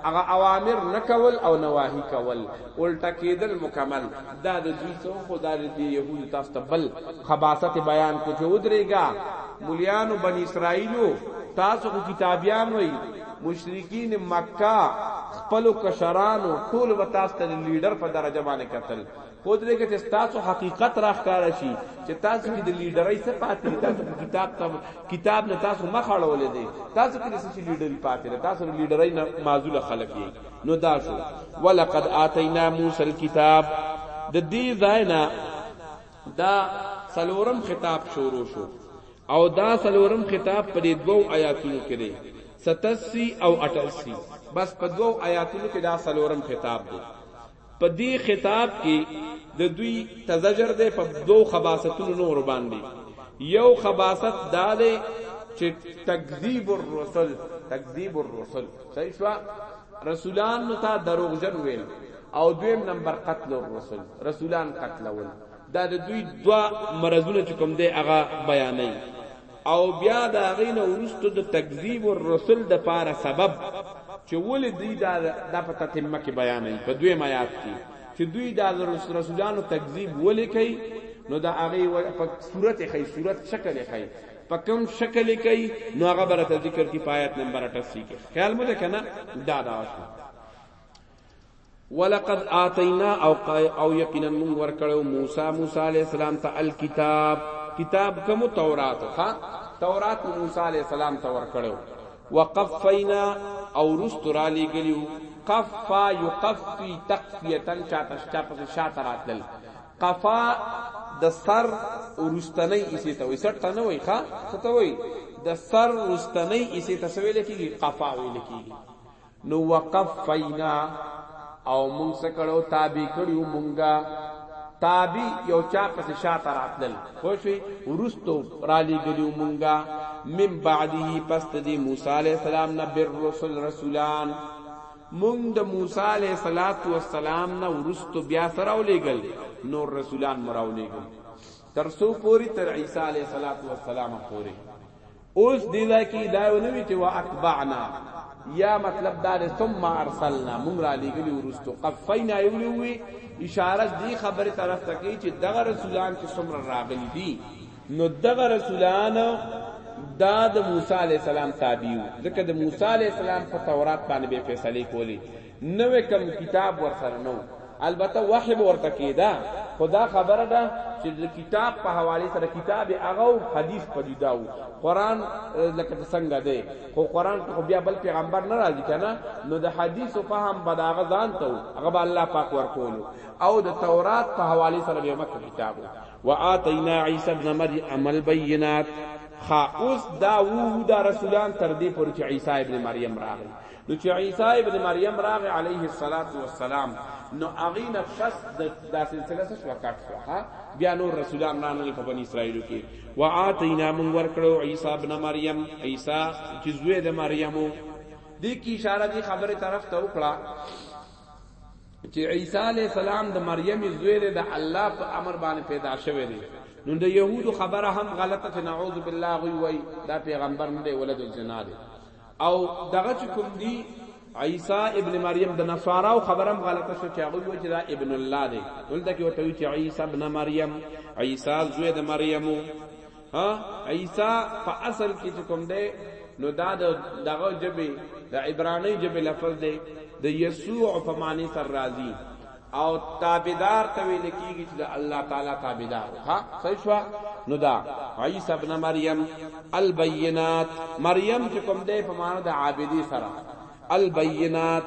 Speaker 1: هغه اوامر نکول او نواهی کول الټا کېدل مکمل دا د دوی څو خدای دې يهود تاسو ته بل خباست بیان کو چې ودرېګا مليانو بن اسرائيلو تاسو خو کتابيان وای مشرکین مکه خپل کشرانو ټول وتاست لیډر په درجه باندې قتل خود دې کې چې تاسو حقیقت راخاره شي چې تاسو کې د لیډرۍ څخه پاتې تاسو کتاب ته کتاب نه تاسو مخ اړولې دي تاسو کې څه لیډرۍ پاتې ده تاسو لیډرۍ نه معذول خلک یې نو دا شو ولقد اتینا موسی الكتاب د دې ځای نه دا سلورم خطاب شروع شو او دا سلورم خطاب په دې دوو آیاتونو کې دی 87 او 88 بس په دوو آیاتونو کې دا سلورم خطاب دی په دې خطاب کې د دوی تزجر دی په دوو خباستونو نور باندې یو خباست دا دی چې تکذیب الرسل تکذیب الرسل صحیح شو رسولان نو تا دروغجن ویل او دویم نمبر قتل الرسل رسولان قتلول دا د دوی دوا مرزونه چې کوم دی هغه بیانې او بیا د هغې نه وروسته د تکذیب الرسل دپاره سبب چې ولې دوی دا دا په تتمه کې بیانوي په دویم آیات کې چې دوی دا د رسولانو تکذیب ولې کوي نو د هغې په صورت یې ښایي صورت شکل یې ښایي په کوم شکل یې کوي نو هغه به راته ذکر کړي په آیت نمبر اټاسی کې خیال مو ده که نه دا دا شو ولقد آتینا او او یقینا من ورکړو موسی موسی علی السلام ته الکتاب کتاب کوم تورات ها تورات موسی علی السلام ته ورکړو وقفینا او رستر علی گلیو قفا یقفی تقفیتا چاته چاته شاته راتل قفا د سر ورستنی اسی ته وي سر ته نه وي ښا ته وي د سر ورستنی اسی ته سویل کیږي قفا ویل کیږي نو وقفینا او مونږ څه کړو تابع کړو مونږه تابع یو چا پس شاته راتل خو شي ورستو را لګلو مونږه من بعده پس دی موسی علی السلام نه بر رسول رسولان مونږ د موسی علی السلام نه ورستو بیا سره ولېګل نور رسولان مراولېګل تر سو پوری تر عیسی علی السلام پوری اوس دی دا کی دا نه وی چې وا اتبعنا یا مطلب دا ثم ارسلنا مونږ را لګلی ورستو قفینا یو لوی اشاره دی خبره طرف ته کی چې دغه رسولان چې څومره راغلی دي نو دغه رسولان دا د موسی علی السلام تابعو ځکه د موسی علی السلام په تورات باندې به فیصله کولی نوی کوم کتاب ورسره نه و البته وحی به ورته کېده خو دا خبره ده چې د کتاب په حواله سره کتاب هغه او حدیث په جدا و قران لکه څنګه دی خو قران کې خو بیا بل پیغمبر نه راځي کنه نو د حدیث او فهم به دا غزان ته هغه به الله پاک ورکولو او د تورات په حواله سره به مکه کتاب و اتینا عیسی ابن مریم عمل بینات خا اوس دا وو دا رسولان تر دې پر چې عیسی ابن مریم راغی نو چې عیسی ابن مریم راغ علیه الصلاۃ والسلام نو اغي نه پس د دا سلسله څه شو کټ شو ها بیا نور رسولان نه نه په بنی اسرائیل کې واتینا من ور کړو عیسی ابن مریم عیسی چې زوی د مریم دی کی اشاره دی خبره طرف ته وکړه چې عیسی علی السلام د مریم زوی دی د الله په امر باندې پیدا شوی دی نو د یهودو خبره هم غلطه چې نعوذ بالله غوي وای دا پیغمبر نه دی ولد الزنا دی او دغه چې کوم دی عیسی ابن مریم د نصاراو خبرم غلطه شو چې هغه وایي چې دا ابن الله دی دلته کې ورته وایي چې عیسی ابن مریم عیسی زوی د مریم ها عیسی په اصل کې چې کوم دی نو دا د دغه جبه د عبرانی جبه لفظ دی د یسوع په معنی سر راضی او تابعدار ته ویل کیږي چې د الله تعالی تابعدار ها صحیح شو نو دا عیسی ابن مریم البینات مریم چې کوم دی په معنا د عابدی سره البینات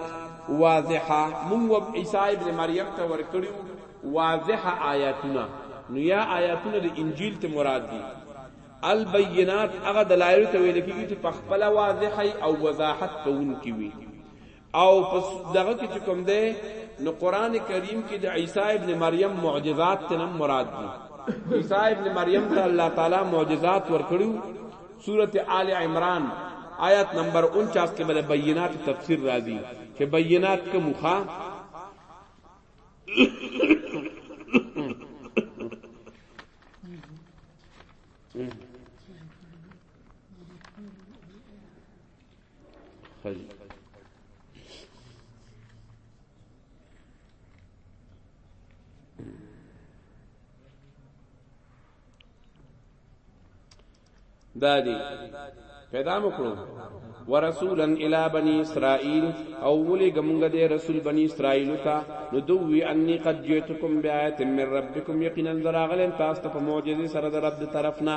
Speaker 1: واضحه مونږ عیسی ابن مریم ته ورکړیو واضحه آیاتونه نو یا آیاتونه د انجیل ته مراد دي البینات هغه دلایل ته ویل کیږي چې په خپل واضحه او وضاحت کوونکی وي او پس دغه کې کوم ده نو قران کریم کې د عیسی ابن مریم معجزات تنم مراد دي عیسی ابن مریم ته الله تعالی معجزات ورکړو سوره آل عمران آیت نمبر 49 کې بل بینات تفسیر راځي چې بینات کې مخه Mm-hmm. خزي دادی پیدا مکړو ورسولا الی بنی اسرائیل او ولی گمنګ دے رسول بنی اسرائیل تا نو دوی انی قد جئتکم بیات من ربکم یقینا ذراغلن تاسو ته معجزه سره در رب طرفنا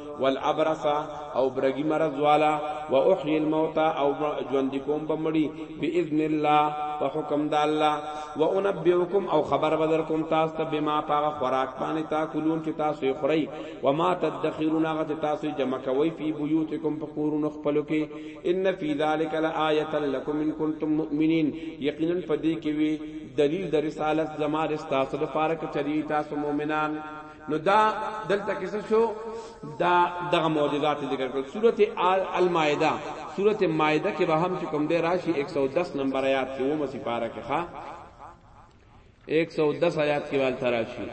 Speaker 1: والابرص او برګی مرض والا واحيي الموتى او ژوند کوم بمړي باذن الله په حکم د الله وانبئكم او خبر بدر کوم تاسو ته بما پاغه خوراک باندې تاکلون چې تاسو یې خوري وما تدخرون هغه چې تاسو جمع کوي په بيوتکم په کورونو خپلو کې ان فی ذلک لآیه لکم ان کنتم مؤمنین یقینا پدې کې وی دلیل د رسالت زما رسالت لپاره کې چری تاسو مؤمنان نو دا دلته کې څه شو دا دغه معجزات ذکر کړل سورته المائده سورته مائده کې به هم چې کوم دی راشي 110 نمبر آیات کې و مسی پارا کې ښا 110 آیات کې وال تراشي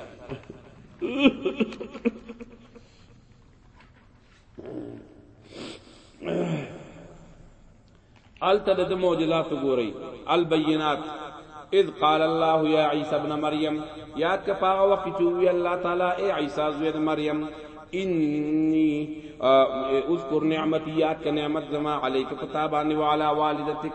Speaker 1: الته د معجزات ګورئ البینات اذ قال الله یا عیسی ابن مریم یاد کا پاغه وخت چې وی الله تعالی ای عیسی زوی د مریم انی اذکر نعمتی یاد کا نعمت زما علیک پتا باندې وعلى والدتک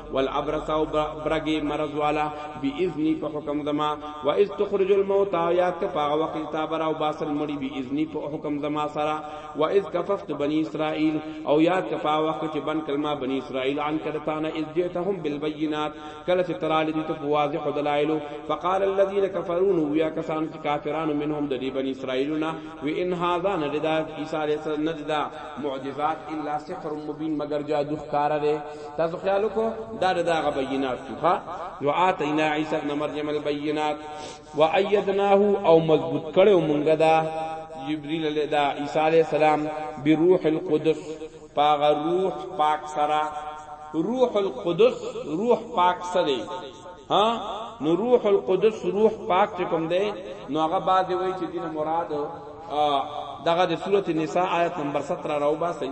Speaker 1: والابرص او برګي مرض والا باذني په حکم زما واذ تخرج الموت یا کفا وقت تابر او باسل مړي باذني په حکم زما سرا واذ کففت بني اسرائيل او یا کفا وقت چې بن کلمه بني اسرائيل عن کرتانا اذ جئتهم بالبينات کله چې ترال دي ته واضح دلایل فقال الذين كفروا ويا کسان چې کافرانو منهم د دې بني اسرائيلنا و ان هذا نددا عيسى عليه السلام نددا معجزات الا سحر مبين مگر جادو ښکار دی تاسو خیال وکړو دا د هغه بینات شو ښا نو اتینا عیسی ابن مریم البینات و ایدناه او مضبوط کړو مونږه دا جبرئیل علیه دا عیسی علیه السلام بروح القدس پاغ روح پاک سرا روح القدس روح پاک سره ها نو روح القدس روح پاک کوم دی نو هغه بعد وی چې دین مراد دغه د سورته نساء آیت نمبر 17 راو باسي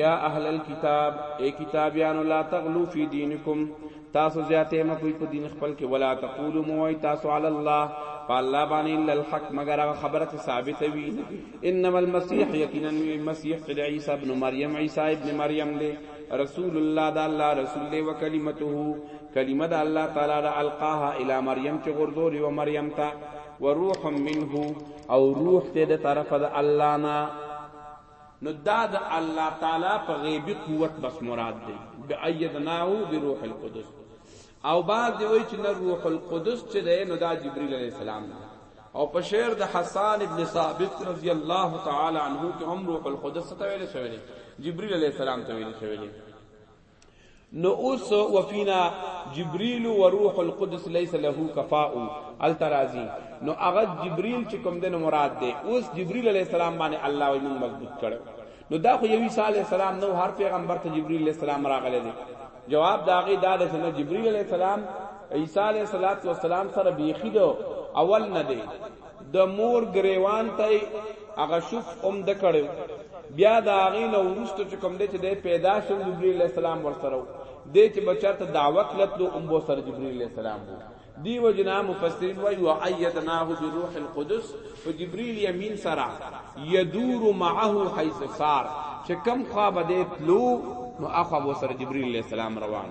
Speaker 1: یا اهل الكتاب ای کتابیانو لا تغلو فی دینکم تاسو زیاته م کوئی په دین خپل کې ولا تقولوا موای تاسو علی الله فالله باندې الا الحق مگر هغه خبره چې ثابت وي انما المسيح یقینا مسیح چې عیسی ابن مریم عیسی ابن مریم دی رسول الله دا الله رسول دی وکلمته کلمه دا الله تعالی را القاها الی مریم چې ورزوري و مریم ته وروح منه او روح ته د طرف د الله نه نو دا د الله تعالی په غیبی قوت بس مراد دی بأیدناه بروح القدس او بعض دی وای چې نه روح القدس چې دی نو دا جبرئیل علیه السلام دی او په شعر د حسان ابن ثابت رضی الله تعالی عنہ کې هم روح القدس ته ویل شوی دی جبرئیل علیه السلام ته ویل شوی دی نو اوس وفینا جبريل وروح القدس ليس له کفاء الترازی نو هغه جبريل چې کوم دنه مراد ده اوس جبريل عليه السلام باندې الله وي موږ مضبوط کړو نو دا خو یوی صلی الله علیه السلام نو هر پیغمبر ته جبريل عليه السلام راغلی دی جواب داغه دا ده چې جبريل عليه السلام عیسی علیه السلام سره بیخی دو اول نه دی د مور ګریوان ته هغه شوف هم د کړو بیا د هغې نه وروسته چې کوم دی چې دی پیدا شو جبرئیل علیه السلام ورسره و دی چې به چېرته دعوت لتلو هم به سره جبرئیل علیه السلام و دی وجنا مفسرین وایي وایدناه بروح القدس په جبرئیل یمین سره یدور معه حیث سار چې کم خوا به دی تلو نو اخوا به سره جبرئیل علیه السلام روان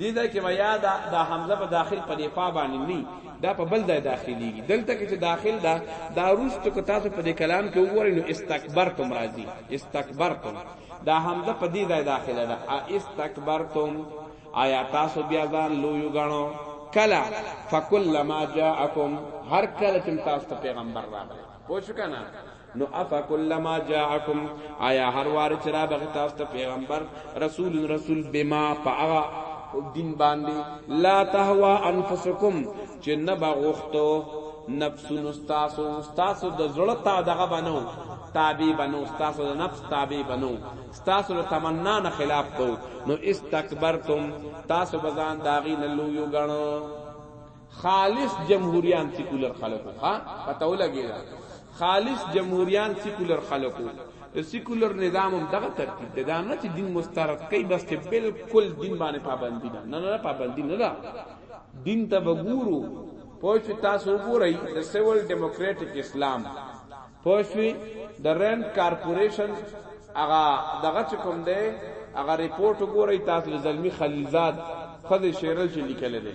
Speaker 1: دې ځای کې ویا دا دا حمزه په داخل په دې پا باندې ني دا په بل ځای داخليږي دلته کې چې داخل دا دا روست کو تاسو په دې کلام کې وګورئ نو استکبرتم راضي استکبرتم دا حمزه په دې ځای داخله ده استکبرتم آیا تاسو بیا ځان لوی غنو کلا فکل ما جاءکم هر کله چې تاسو ته پیغمبر راغی پوښ کنا نو افا کلما جاءکم آیا هر وار چې را بغی تاسو ته پیغمبر رسول رسول بما پاغا دین باندې لا تهوا انفسکم چې نه بغختو نفسونو تاسو تاسو د زړه تا دغه بنو تابع بنو تاسو د نفس تابع بنو تاسو د تمنا نه خلاف کو نو استکبرتم تاسو بزان داغی نه لویو غنو خالص جمهوریان سیکولر خلق وو ښا پته ولګیدا خالص جمهوریان سیکولر خلق وو د سیکولر نظام هم دغه ترتیب دی دا نه چې دین مسترد کوي بس ته بالکل دین باندې پابندی ده نه نه پابندی نه ده دین ته وګورو پوښ تاسو وګورئ د سیول ډیموکراټک اسلام پوښ د رند کارپوریشن هغه دغه چې کوم دی هغه ریپورت وګورئ تاسو د زلمی خلیلزاد خزه شیرل چې لیکل دی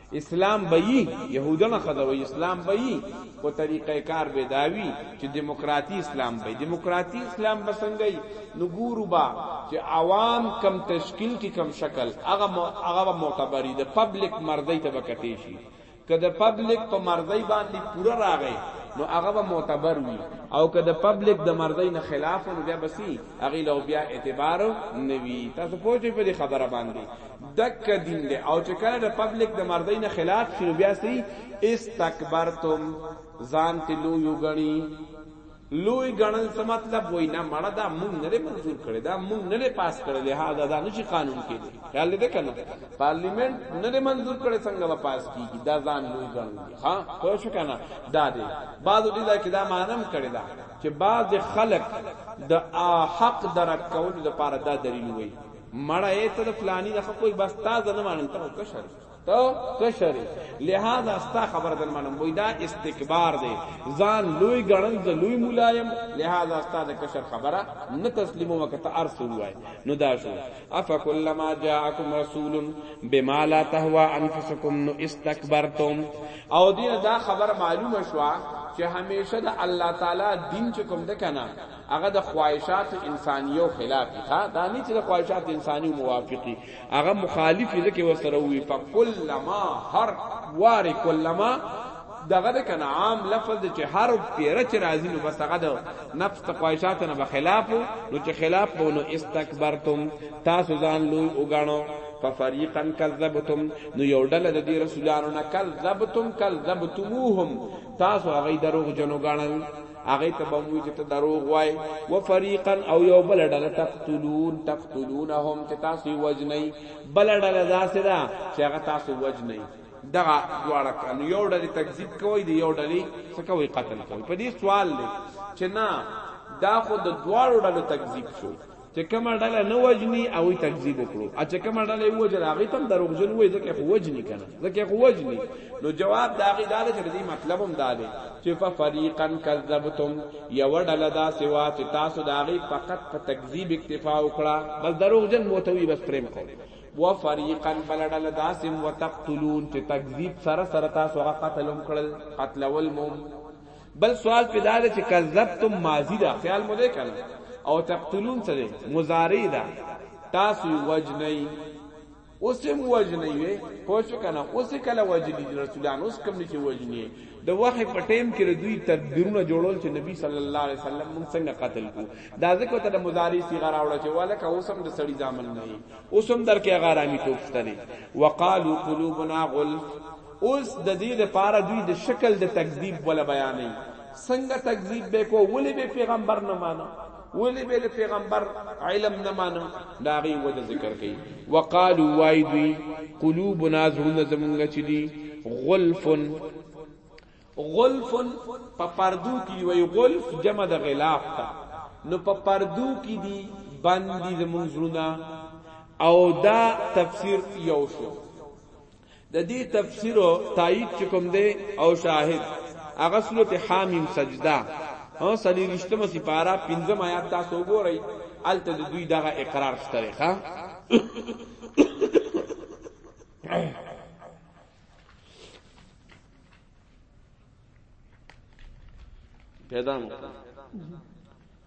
Speaker 1: اسلام به یی يهودانه خدای اسلام به یی او طریقې کار به داوی چې دیموکراتی اسلام به دیموکراتی اسلام به څنګه نو ګورو با چې عوام کم تشکیل کې کم شکل هغه هغه معتبرې د پبلک مرضی ته بکتی شي که د پبلک په مرضی باندې پوره راغی نو هغه به معتبر وي او که د پبلک د مرضی نه خلاف نو بیا بسی هغه لو بیا اعتبار نه وي تاسو پوه شئ په دې خبره باندې دک دین دی او چې کله د پبلک د مردۍ نه خلاف شي نو بیا سي استکبرتم ځان ته لوی وګڼي لوی ګڼل څه مطلب وای نه مړه دا مونږ نه منظور کړي دا مونږ نه پاس کړي لہذا دا نشي قانون کې دی خیال دې کنه پارلیمنت نه منظور کړي څنګه به پاس کیږي دا ځان لوی ګڼل دي ها خو شو کنه دا دی بعضو دې دا کې دا مانم کړي دا چې بعض خلک د حق درک کول لپاره دا دلیل وایي مړه یې ته د فلانی د خپل بس تازه نه مانم ته کشر ته کشر لہذا ستا خبره در مانم وای دا استکبار دی ځان لوی غړن ز لوی ملایم لہذا ستا د کشر خبره نه تسلیمو وکته ارسو وای نو دا شو اف کلما جاءکم رسول بما لا تهوا انفسکم نو استکبرتم او دین دا خبر معلومه شو چې همیشه د الله تعالی دین چې کوم د کنه هغه د خواهشات انسانیو خلاف دي ها دا نه چې د خواهشات انسانیو موافقي هغه مخالف دي کې وسره وي فکلما هر وار کلما دغه د کنه عام لفظ چې هر پیره چې راځي نو بس هغه د نفس د خواهشات نه بخلاف نو چې خلاف به نو استکبرتم تاسو ځان لوی وګڼو ففریقا کذبتم نو یو ډله د دې رسولانو نه کذبتم کذبتموهم تاسو هغه دروغ جنو غاڼل هغه ته به موږ ته دروغ وای و فریقا او یو بل ډله تقتلون تقتلونهم چې تاسو وجنی بل ډله داسې ده چې هغه تاسو وجنی دغه دواړه کانو یو ډلې تکذیب کوي دی یو ډلې څه کوي قتل کوي په دې سوال دی چې نه دا خو د دواړو ډلو تکذیب شو چې کومه ډله نه وجني او تکذیب وکړو ا چې کومه ډله یې وجل هغه تم دروغجن وې ځکه خو وجني کنه ځکه خو وجني نو جواب دا غي دا چې دې مطلب هم دا دی چې ففریقا کذبتم یو ډله دا سوا چې تاسو دا غي فقط په تکذیب اکتفا وکړه بس دروغجن موتوي بس پریم کو و فریقا بلدل داسم و تقتلون چې تکذیب سره سره تاسو هغه قتلوم کړل قتلول موم بل سوال پیدا ده چې کذبتم ماضی ده خیال مو ده کنه او تقتلون څه ده مضارع ده تاسو وجنی اوسم وجنی وي پوښ کنه اوس کله وجنی رسولان اوس کوم چې وجنی د وخت په ټیم کې دوی تدبیرونه جوړول چې نبی صلی الله علیه وسلم موږ څنګه قتل کو دا ځکه ته د مضاری صیغه راوړه چې والک اوسم د سړی ځامن نه اوسم درکې غارامی توپستلی وقالو قلوبنا غلف اوس ددی لپاره دوی د شکل د تکذیب وله بیانوی څنګه تکذیب به کو ولی به پیغمبر نه مانه ولی به د پیغمبر علم نه مانه دا غي وجه ذکر کړي وقالو وای دوی قلوبنا زهن زمونږ چي دي غلفن غلفن په پردو کې وای غلف جمع د غلاف تا نو په پردو کې دي باندې زمونږ زړونه او دا تفسیر یو شو د دې تفسیر او تایید چې کوم دی او شاهد هغه سورته حامیم سجده او سلی رښتمه سپارا پنځم آیات تاسو وګورئ الته د دوی دغه اقرار ستره ښا پیدا مو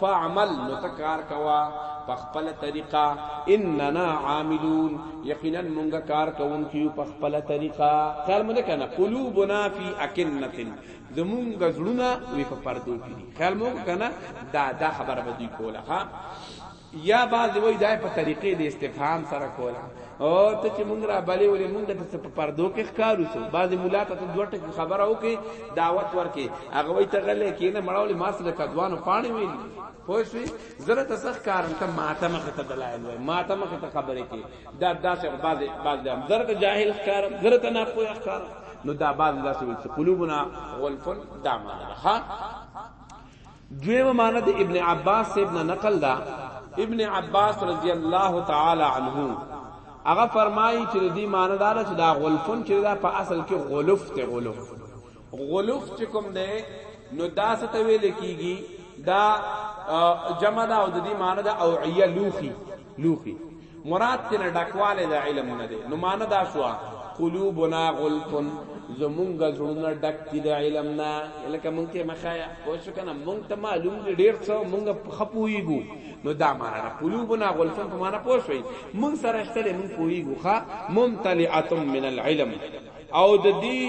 Speaker 1: فاعمل نو ته کار کوه په خپله طریقه اننا عاملون یقینا مونږ کار کوونکي یو په خپله طریقه خیال مونږ کنه قلوبنا فی اکنه زمونږ زړونه وی په پردو کې دي خیال مونږ کنه دا دا خبره به دوی کوله ها یا بعض وای دا په طریقې د استفهام سره کوله او ته چې مونږ را بلې ولې مونږ ته څه په پردو کې ښکارو سو بعضې ملا ته ته دوه ټکي خبره وکړې دعوت ورکې هغه وایي ته غلی کېنه مړه ولې ما څه د کدوانو پاڼې ویلي پوه شوې زره ته څه ښکارم ته ما ته مخې ته دلایل وایې ما ته مخې ته خبرې کې دا داسې بعضې بعض دام زره ته جاهل ښکارم زره ته ناپوهه ښکارم نو دا بعض داسې وایي چې قلوبنا غلفن دا معنا ده دویمه معنی د ابن عباس صاحب نه نقل ده ابن عباس رضی الله تعالی عنه هغه فرمایي چې د دې معنی دا ده چې دا غلفون چې دا په اصل کې غلف ته غلف غلف چې کوم دی نو دا څه ته ویل کیږي دا جمع دا او د دې معنی دا اوعیه لوخي لوښي مراد تینا ډکواله د علم نه دی نو معنی دا شو قلوبنا غلطن زمونږ زړونه ډک دي د علم نه لکه مونږ ته مخایا پوه شو کنه مونږ ته معلوم دي ډیر څه مونږ خپویګو نو دا معنا ده قلوبنا غلفن په معنا پوه شئ مون سره شته مون پوهیږو ښا ممتلئه من العلم او د دې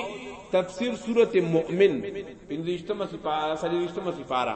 Speaker 1: تفسیر سورته مؤمن پنځشتمه سپاره سلیشتمه سپاره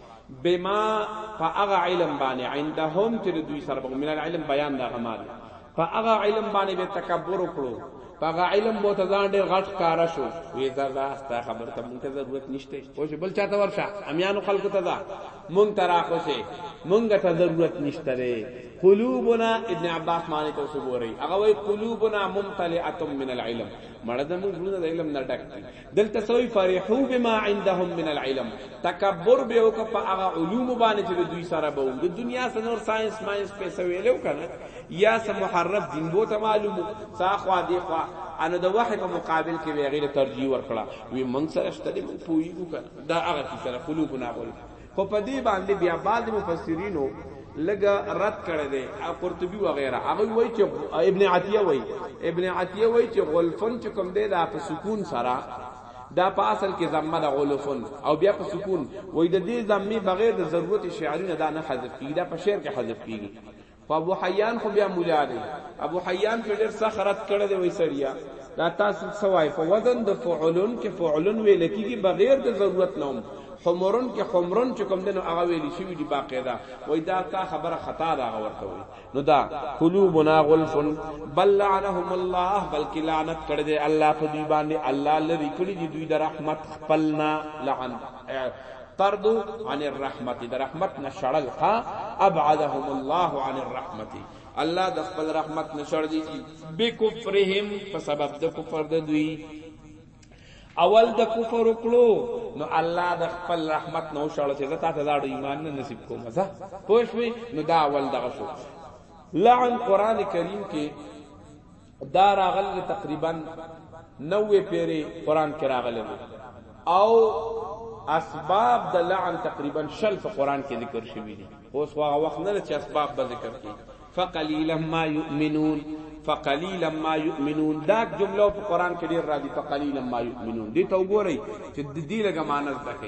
Speaker 1: بما په هغه علم باندې عندهم چې دوی سره به من العلم بیان دا غمال په هغه علم باندې به تکبر وکړو په هغه علم بو ته ځان ډېر غټ کارا شو وی دا دا ستا خبر ته مونږ ته ضرورت نشته او چې بل چاته ورشه امیانو خلکو ته دا مونږ ترا خو سه مونږ ته ضرورت نشته ری قلوبنا ابن عباس معنی ته وګورئ هغه وی قلوبنا ممتلئه من العلم مړه د مونږ زړه د علم نه ډک دي دلته سوی فرحو بما عندهم من العلم تکبر به وک په هغه علوم باندې چې د دوی سره به وو د دنیا سنور ساينس ماينس پیسې ویلو کنه یا سم محرف دین بو ته معلوم ساخوا دی خوا ان د وحی په مقابل کې ویغه ترجیح ورکړه وی موږ سره شته دې موږ پویګو کنه دا هغه چې سره قلوب نه غول خو په دې باندې بیا بعض مفسرینو لګه رد کړی دی او قرطبي وغیرہ هغه وایي چې ابن عتیه وایي ابن عتیه وایي چې غلفن چې کوم دی دا په سکون سره دا په اصل کې ضمه د غلفن او بیا په سکون وای د دې ضمه بغیر د ضرورت شعری نه دا نه حذف کیږي دا په شعر کې حذف کیږي خو ابو حیان خو بیا مولا دی ابو حیان په ډیر سخت رد کړی دی وای سړیا دا تاسو سوای په وزن د فعلن کې فعلن ویل کیږي بغیر د ضرورت نوم حمرن کې حمرن چې کوم دنو هغه ویل شي دی باقاعده وای دا تا خبره خطا دا ورته وای نو دا قلوبنا غلف بل لعنهم الله بلکې لعنت کړی دی الله په دی باندې الله لری کړی دی دوی د رحمت خپلنا لعن طرد عن الرحمت د رحمت نه شړل ها ابعدهم الله عن الرحمت الله د خپل رحمت نه شړ دي بکفرهم په سبب د کفر د دوی اول د کفر وکړو نو الله د خپل رحمت نو شړل چې زتا ته لاړ ایمان نه نصیب کوم زه پوښوي نو دا اول دغه شو لعن قران کریم کې دا راغل دی تقریبا نوې پیری قران کې راغلی دی او اسباب د لعن تقریبا شل په قران کې ذکر شوی دی اوس هغه وخت نه چې اسباب به ذکر کړي فقلیلا ما یؤمنون فقلیلا ما یؤمنون دا جمله په قران کې ډیر راځي فقلیلا ما یؤمنون دې ته وګورئ چې د دې لګمانه ځکه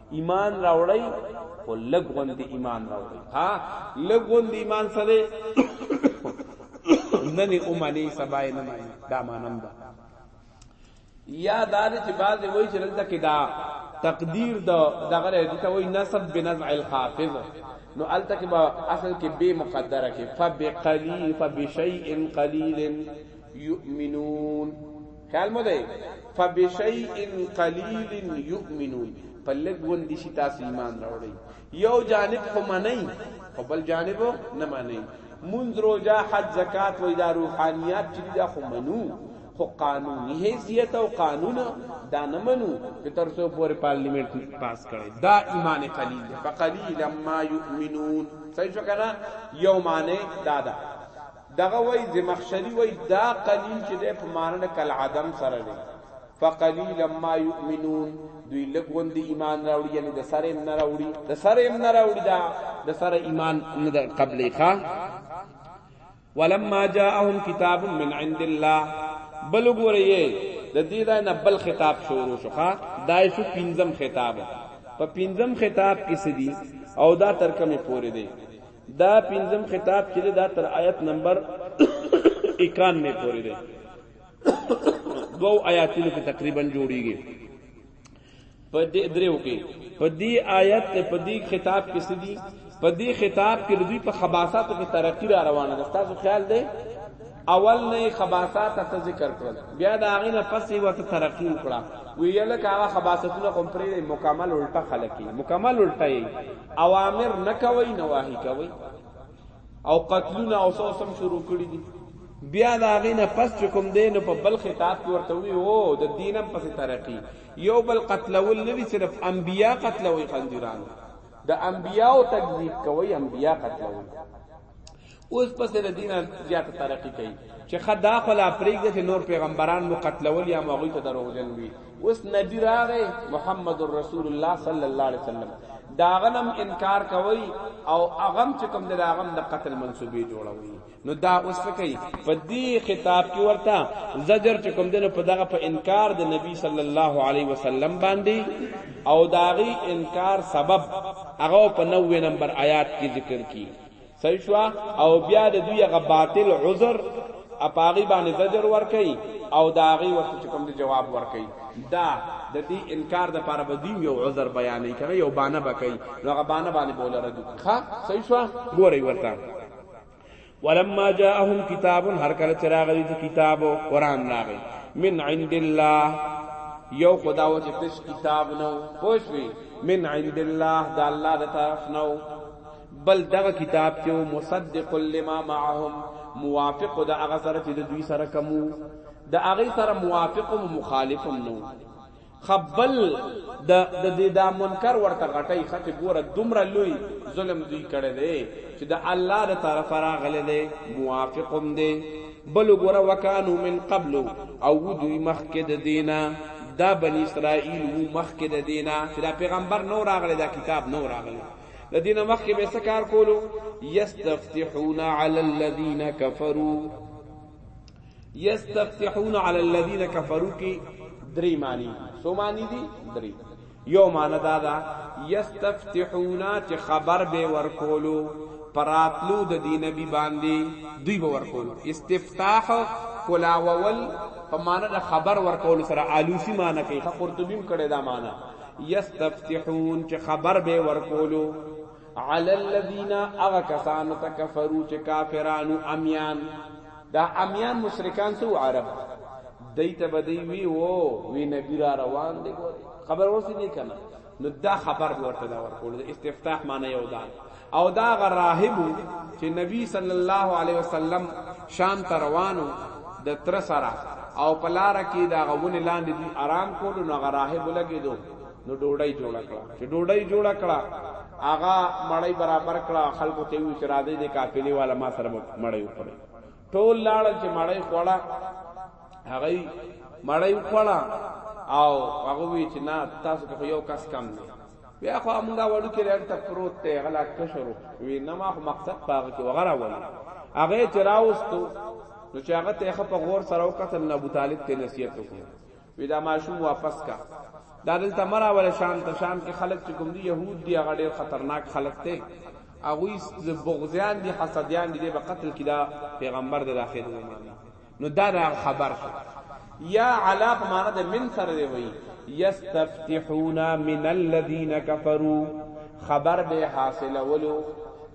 Speaker 1: ایمان راوړی خو لګوند ایمان راوړی ها لګوند ایمان سره نن اومانی سبا نه مانی دا مانم دا یا دا چې بعض وای چې دلته کې دا تقدیر دا دغه دې ته وای نسب بنزع الخافض نو الته کې با اصل کې به مقدره کې فبقلیل فبشیء قلیل یؤمنون خیال مو دی فبشیء قلیل یؤمنون په لګ وندې شي تاسو ایمان راوړی یو جانب خو منئ خو بل جانب نه معنی منذ روجا حج زکات و ادارو روحانیات چې دا خو منو خو قانوني حیثیت او قانون دا نه منو چې تر څو پورې پارلیمنت پاس کړي دا ایمان قلیل دی فقلیل ما یؤمنون صحیح شو کنه یو معنی دا ده دغه وای زمخشری وای دا قلیل چې د په ماننه کل عدم سره دی فقلیل ما یؤمنون دوی لګوند ایمان راوړي یعنی د سره ایمان راوړي د سره ایمان راوړي دا د سره ایمان نه د قبلې ښا ولما جاءهم کتاب من عند الله بل ګورې د دې دا نه بل خطاب شروع شو ښا دای شو پنځم خطاب په پنځم خطاب کې سدي او دا ترکمه پورې دی دا پنځم خطاب چې دا تر آیت نمبر 91 پورې دی دو آیاتونو کې تقریبا جوړیږي په دې دریو کې په دې آیت په دې خطاب کې سدي په دې خطاب کې د دوی په خباثاتو کې ترقی را روانه ده تاسو خیال دی اول نه خباثات ته ذکر کړل بیا دا غینه پس یو ته ترقی وکړه ویل کاغه خباثتونه کوم پرې مکمل الټه خلکی مکمل الټه اوامر نه کوي نواهی کوي او قتلونه او سوسم شروع کړی دي بیا دا غینه پس کوم دین په بل خطاب کې ورته وی او د دینم پس ترقی یو بل قتلول نه صرف انبیا قتلوي خندران د انبیاو تکذیب کوي انبیا قتلوي اوس پس د دین زیات ترقی کوي چې خدا خلا پرېږده چې نور پیغمبران مو قتلول یا مو غوي ته دروغجن وي اوس نبی راغی محمد رسول الله صلی الله علیه وسلم داغنم انکار کوي او اغم چې کوم د داغم د قتل منسوبي جوړوي نو دا اوس څه کوي په دې خطاب کې ورته زجر چې کوم دنه په دغه په انکار د نبی صلی الله علیه وسلم باندې او داغي انکار سبب هغه په 90 نمبر آیات کې ذکر کیږي صحیح شو او بیا د دوی غ باطل عذر اپاغي باندې زجر ور کوي او داغي ورته کوم د جواب ور کوي دا د دې انکار د پاره بدیم یو عذر بیانې کوي یو بانه بکای نو غ بانه باندې بوله ردو ښا صحیح شو ګوري ورته ولما جاءهم کتاب هر کله چراغ دې کتاب او قران راغی من عند الله یو خدا و چې کتاب نو پوښوي من عند الله د الله د طرف نو بل دغه کتاب کې مصدق لما معهم موافق د هغه سره چې د دوی سره کوم د هغه سره موافق او مخالف نو خبل د د دې دا منکر ورته غټي خته ګوره دومره لوی ظلم دوی کړي دي چې د الله د طرف راغله دي موافقم دي بل ګوره وکانو من قبل او دوی مخکې د دینه دا بنی اسرائیل وو مخکې د دینه چې دا پیغمبر نو راغله دا کتاب نو راغله د دینه مخکې به څه کار کولو یستفتحون علی الذین کفروا یستفتحون علی الذین کفروا کی درې معنی سو معنی دي درې یو معنی دا دا یستفتحون چې خبر به ورکولو پراتلو د دین نبی باندې دوی به ورکولو استفتاح کلاول په معنی د خبر ورکولو سره آلوسی معنی کوي قرطبیم کړي دا معنی یستفتحون چې خبر به ورکولو علی الذین اغه کسانو تکفرو چې کافرانو امیان دا امیان مشرکان سو عرب دیت بدی وی وو وی نبی را روان دی خبر ورسی دی کنه نو دا خبر ورته دا ورکول استفتاح معنی یو دا او دا غ راهب چې نبی صلی الله علیه وسلم شام ته روانو د تر سره او پلار کې دا غونه لاندې دی آرام کولو نو غ راهب لګیدو نو ډوډۍ جوړ کړه چې ډوډۍ جوړ کړه آغا مړی برابر کړه خلکو ته وی چې را دې د کافلی والا ما سره مړی وخړي ټول لاړ چې مړی خوړه هغه مړی خوړه او هغه وی چې نه تاسو که یو کس کم نه بیا خو موږ وړو کې رنټ پروت ته غلا کشرو وی نه ما خو مقصد پاغه کې وغرا ول هغه چې راوستو نو چې هغه ته خپ غور سره وکتل نه ابو طالب ته نصیحت وکړو وی دا ماشوم واپس کا دا دلته مرا ول شان ته شان کې خلک چې کوم دي يهود دي هغه ډیر خطرناک خلک ته هغه بغزیان دي حسدیان دي به قتل کړه پیغمبر د اخر زمانه نو دا دا خبر شو یا علا په معنا د من سره دی وی یستفتحون من الذین کفروا خبر به حاصل ولو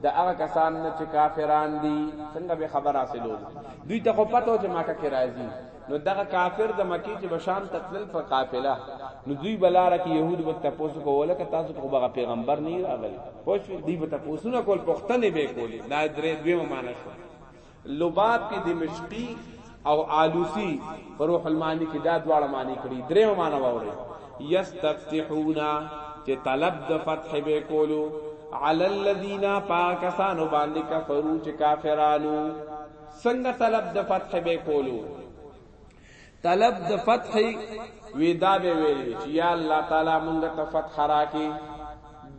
Speaker 1: د هغه کسان نه چې کافران دي څنګه به خبر حاصلول دوی ته خو پته و چې ماکه کې راځي نو دغه کافر د مکی چې بشام تتل په قافله نو دوی بلاره کې يهود به تاسو کوله که تاسو خو به پیغمبر نه راغلی پوه دوی به تاسو نه کول پښتنه به کولی دا درې دوی معنی شو لباب کې دمشقي او آلوسی پر روح المانی کې دا دواړه معنی کړي درې معنی ووري یستفتحونا چې طلب د فتح به کولو علی الذین پاکستان باندې کفرو چې کافرانو څنګه طلب د فتح به کولو طلب د فتح وی دا به ویل چې یا الله تعالی مونږ ته فتح راکې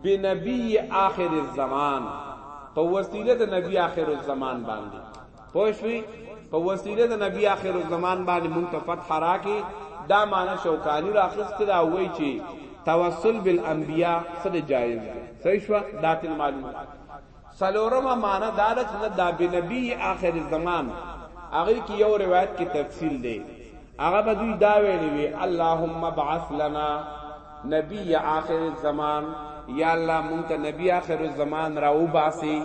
Speaker 1: بنبی آخر الزمان په وسیله د نبی آخر الزمان باندې پوښوي په وسیله د نبی آخر الزمان باندې مونږ ته فتح راکې دا معنی شوکانی راخست دا وای چی توسل بالانبیاء سره جایز دی صحیح شو دا تل معلومه څلورمه معنی دا ده چې دا به نبی آخر زمان هغه کې یو روایت کې تفصیل دی هغه به دوی دا ویلي وي اللهم ابعث لنا نبی آخر الزمان یا الله مونږ ته نبی آخر الزمان را وباسي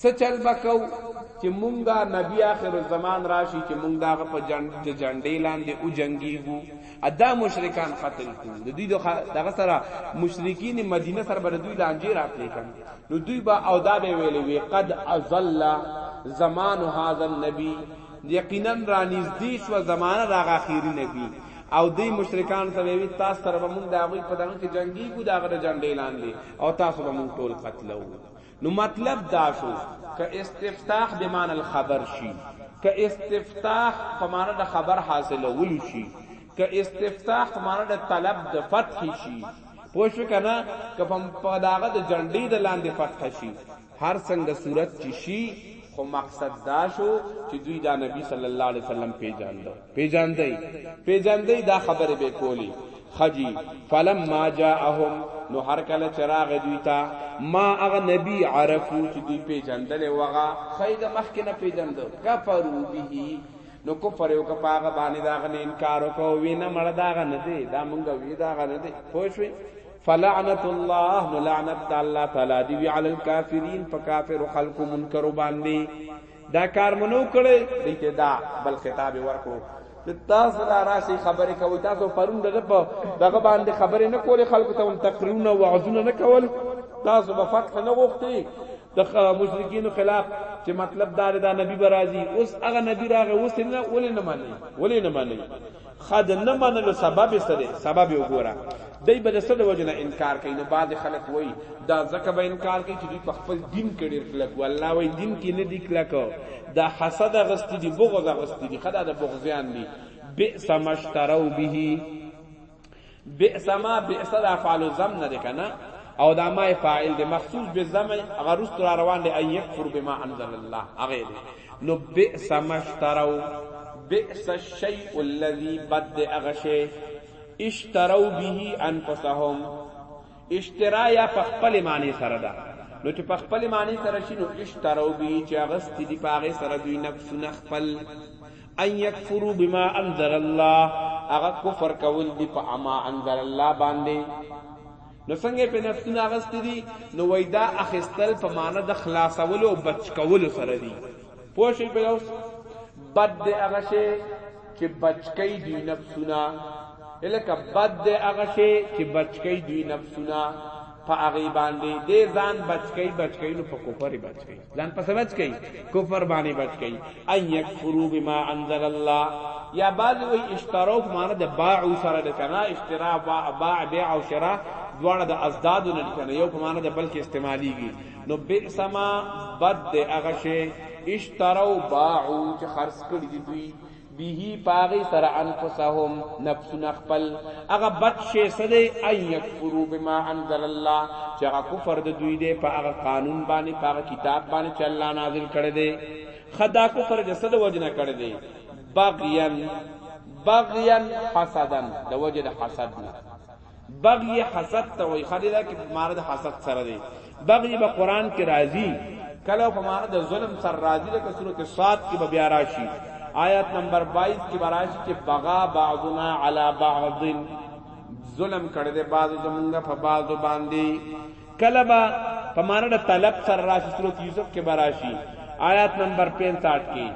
Speaker 1: څه چل بکاو چې مونږه نبی آخر الزمان راشي چې مونږ دا په جنډې لاندې او جنگيږو ادا مشرکان قتل کو د دوی دغه سره مشرکین مدینه سره بر دوی لانجه راتلی کړه نو دوی با او دا به ویلې وی قد ازل زمان هاذا النبی یقینا را نږدې شو زمانہ راغ اخیری نبی او دی مشرکان ته وی تاسو سره مونږ دا غوی په دغه کې جنگي کو دا غره جنډې لاندې او تاسو به مونږ ټول قتلو نو مطلب دا شو که استفتاح به معنی الخبر شي که استفتاح په معنی د خبر حاصلول شي که استفتاح په معنی د طلب د فتح شي پوه شو کنه که په داغه د جنډې د لاندې فتح شي هر څنګه صورت چې شي خو مقصد دا شو چې دوی دا نبی صلی الله علیه وسلم پیجاندو پیجاندای پیجاندای دا خبره به کولی خجی فلما جاءهم نو هر کله چراغ دوی تا ما اغه نبی عرفو چې دوی پیجندل وغه خید مخک نه پیجند کفرو به نو کفر یو کپاغه باندې دا غنه انکار وکاو وینا مړه دا غنه دی دا مونږ وی دا غنه دی پوه شوي فلعنت الله نو لعنت الله تعالی دی علی الکافرین په کافر خلق منکر باندې دا کار منو کړي دې ته دا بل خطاب ورکو تاسو را راشي خبرې کوي تاسو پرون دغه په دغه باندې خبرې نه کولې خلکو ته هم تقریرونه او وعظونه نه کول تاسو به فتح نه غوښتي د مشرکین خلاف چې مطلب دا دا نبی برازي اوس هغه نبی راغی اوس نه ولې نه مانی ولې نه مانی ښه د نه منلو سبب یې څه دی سبب یې وګوره دی به د څه د وجې نه انکار کوي نو بعضې خلک وایي دا ځکه به انکار کوي چې دوی په خپل دین کې ډېر کلک وو الله وایي دین کې نه دي کلک دا حسد اخیستي دي بغض اخیستي دي ښه دا د بغضیان دي بئس ما اشتروا به بئس ما بئس دا افعال الذم نه دی کنه او دا ما فاعل دی مخصوص بالذم هغه رست را روان دی ان یکفر بما انزل الله هغه دی نو بئس ما اشتروا بئس الشیء الذي بد هغه شی اشتروا به انفسهم اشترا یا په خپل معنی سره ده نو چې په خپل معنی سره شي نو اشتروا به چې هغه ستدي په هغه سره دوی نفسونه خپل ان یکفروا بما انزل الله هغه کفر کول دی په اما انزل الله باندې نو څنګه په نفسونه غست دي نو وېدا اخستل په معنا د خلاصولو او بچ کولو سره دي پوه شئ په اوس بد دی هغه شی چې بچ کوي دی نفسونه الکه بد دی هغه شی چې بچ کوي دی نفسونه په هغه باندې دې ځان بچ کوي بچ کوي نو په کوپر بچ کوي ځان پس بچ کئ کفر باندې بچ کئ ان یکفروا بما انزل الله یا بعض وی اشتراو په معنی د باع سره د کنا اشترا باع باع بیع او شرا دواړه د ازداد نه کنه یو په معنی د بل کې استعمالیږي نو بئس ما بد هغه شی اشتراو باع چې خرڅ کړی دی دوی به پاغی سر انفسهم نفسنا خپل هغه بد شی سده ان یکفروا بما انزل الله چې هغه کفر د دوی دی په هغه قانون باندې په هغه کتاب باندې چې الله نازل کړی دی خدا کفر د سده وجنه کړی دی بغیان بغیان حسدن د وجه د حسد نه بغي حسد ته وای خدای دا کې په معنا د حسد سره دی بغي به قران کې راځي کله په معنا د ظلم سره راځي لکه سورته صاد کې به بیا راشي آیت نمبر 22 کې براشي چې بغا بعضنا علی بعض ظلم کړی دی بعض زمونږ په بعض باندې کله به په معنی د طلب سره راشي سورت یوسف کې به راشي آیات نمبر 65 کې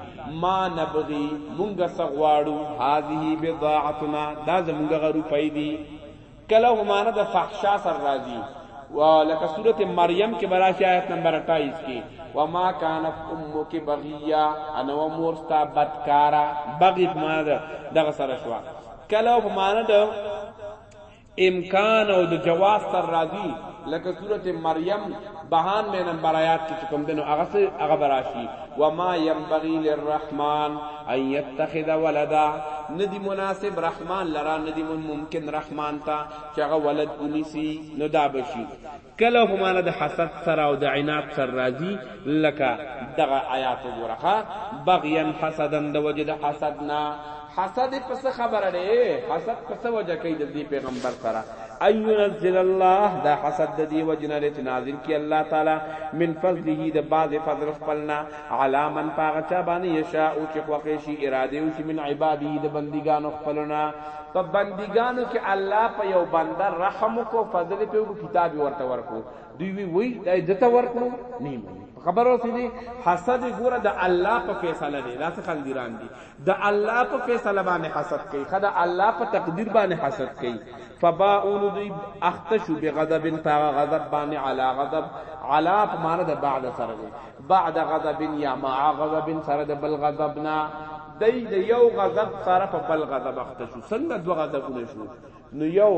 Speaker 1: ما نبغي مونږ سغواړو هذه بضاعتنا دا زمونږ غرو پیدي کله همانه د فحشا سر راضی ولکه سورت مریم کې براشي آیت نمبر 28 کې وما كانت امك بغيا انا ومور ستا بدکارا بغي په معنا دغه سره شو کله په معنا د امکان او د جواز سره راځي لکه سورت مریم بهانوې نمبر آیات کې چې کوم دی نو هغه څه هغه به راشي وما ینبغي للرحمن ان یتخذ ولدا نه دي مناسب رحمان لرا نه دي ممکن رحمان ته چې هغه ولد ونیسي نو دا به شي کله خو ماله د حسد سره او د عناد سره راځي لکه دغه آیات وګوره ښا بغيا حسدا د وجه د حسد نه حسد پس خبره دی حسد پس وجه کوي د دې پیغمبر سره اينزل الله دا حسد د دې وجه نه چې نازل کی الله تعالی من فضله د بعض فضل خپلنا علا من پاغه چا باندې یشاء او چې خوښي شي اراده او شي من عباده د بندګانو خپلنا په بندګانو کې الله په یو بنده رحم وکړو فضل یې په وکړو کتاب یې ورته ورکړو دوی وی وی دا یې دته ورکړو نه مني په خبرو سي دي حسد ګوره د الله په فیصله دی دا څه خندیران دي د الله په فیصله باندې حسد کوي خدا الله په تقدیر باندې حسد کوي فباؤن دوی اختشو بغضب فاغ غضب باندې علا غضب علا په معنی د بعد سره دی بعد غضب یا مع غضب سره د بل غضبنا دی د یو غضب سره په بل غضب اخته شو څنګه دوه غضبونه شو نو یو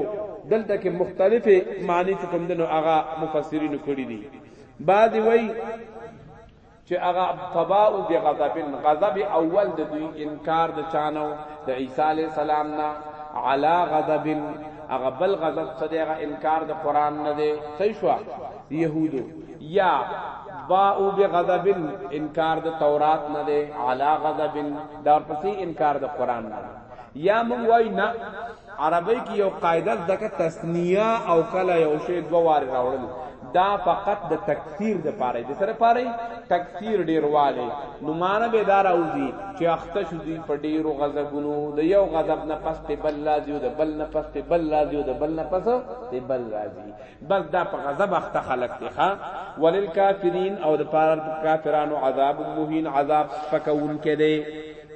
Speaker 1: دلته کې مختلفه معنی چې کوم دنو هغه مفسرین کړی دي بعد وی چې هغه تباء دی غضب غضب اول د دوی انکار د چانو د عیسی علی السلام نه علا غضب هغه بل غضب څه دی هغه انکار د قران نه دی صحیح شو یهودو یا باو بغضب انکار د تورات نه دی علا غضب دا پسې انکار د قران نه یا مونږ وای نه عربی کې یو قاعده ځکه تسنیه او کله یو شی دوه واره راوړل دا فقط د تکثیر د پاره د سره پاره تکثیر ډیرواله نو مان به دار اوزی چې اخته شو دی په ډیرو غضبونو د یو غضب نه پس ته بل لازیو د بل نه پس ته بل لازیو د بل نه پس ته بل لازی بس دا په غضب اخته خلق دي ښا وللکافرین او د پار کافرانو عذاب مهین عذاب سپکون کده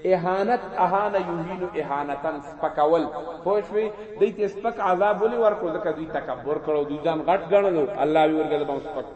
Speaker 1: اهانت اهان یهین اهانتن سپکول پوښوي دوی ته سپک عذاب ولي ورکړو ځکه دوی تکبر کړو دوی ځان غټ ګڼلو الله وی ورګل بم سپک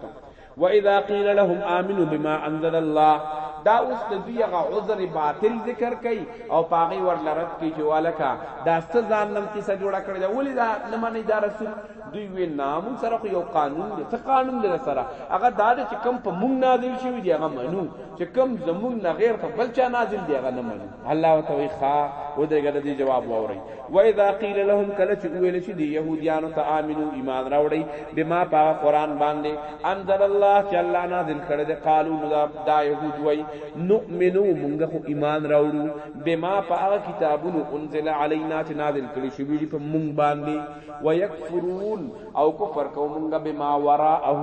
Speaker 1: واذا قيل لهم امنوا بما انزل الله دا اوس د دوی غ عذر باطل ذکر کوي او پاغي ور لرت کی چې والکا دا سزا نم کیسه جوړه کړی دا ولې دا نه مانی دا رسول دوی وی نام سره یو قانون دی څه قانون دی سره هغه دا چې کم په مونږ نازل شوی دی هغه منو چې کم زمونږ نه غیر په بل چا نازل دی هغه نه منو الله وتعالى خا ودرګه د جواب ووري و اذا قیل لهم کله چې ویل شي دی يهوديانو ته امنو ایمان راوړي بما پا قران باندې انزل الله چې الله نازل کړي دي قالو دا, دا يهود وای نؤمنو مونږ خو ایمان راوړو بما پا کتابونو انزل علينا چې نازل کړي شي ویلي په مونږ باندې ويكفرون او کفر کومږه بما وراءه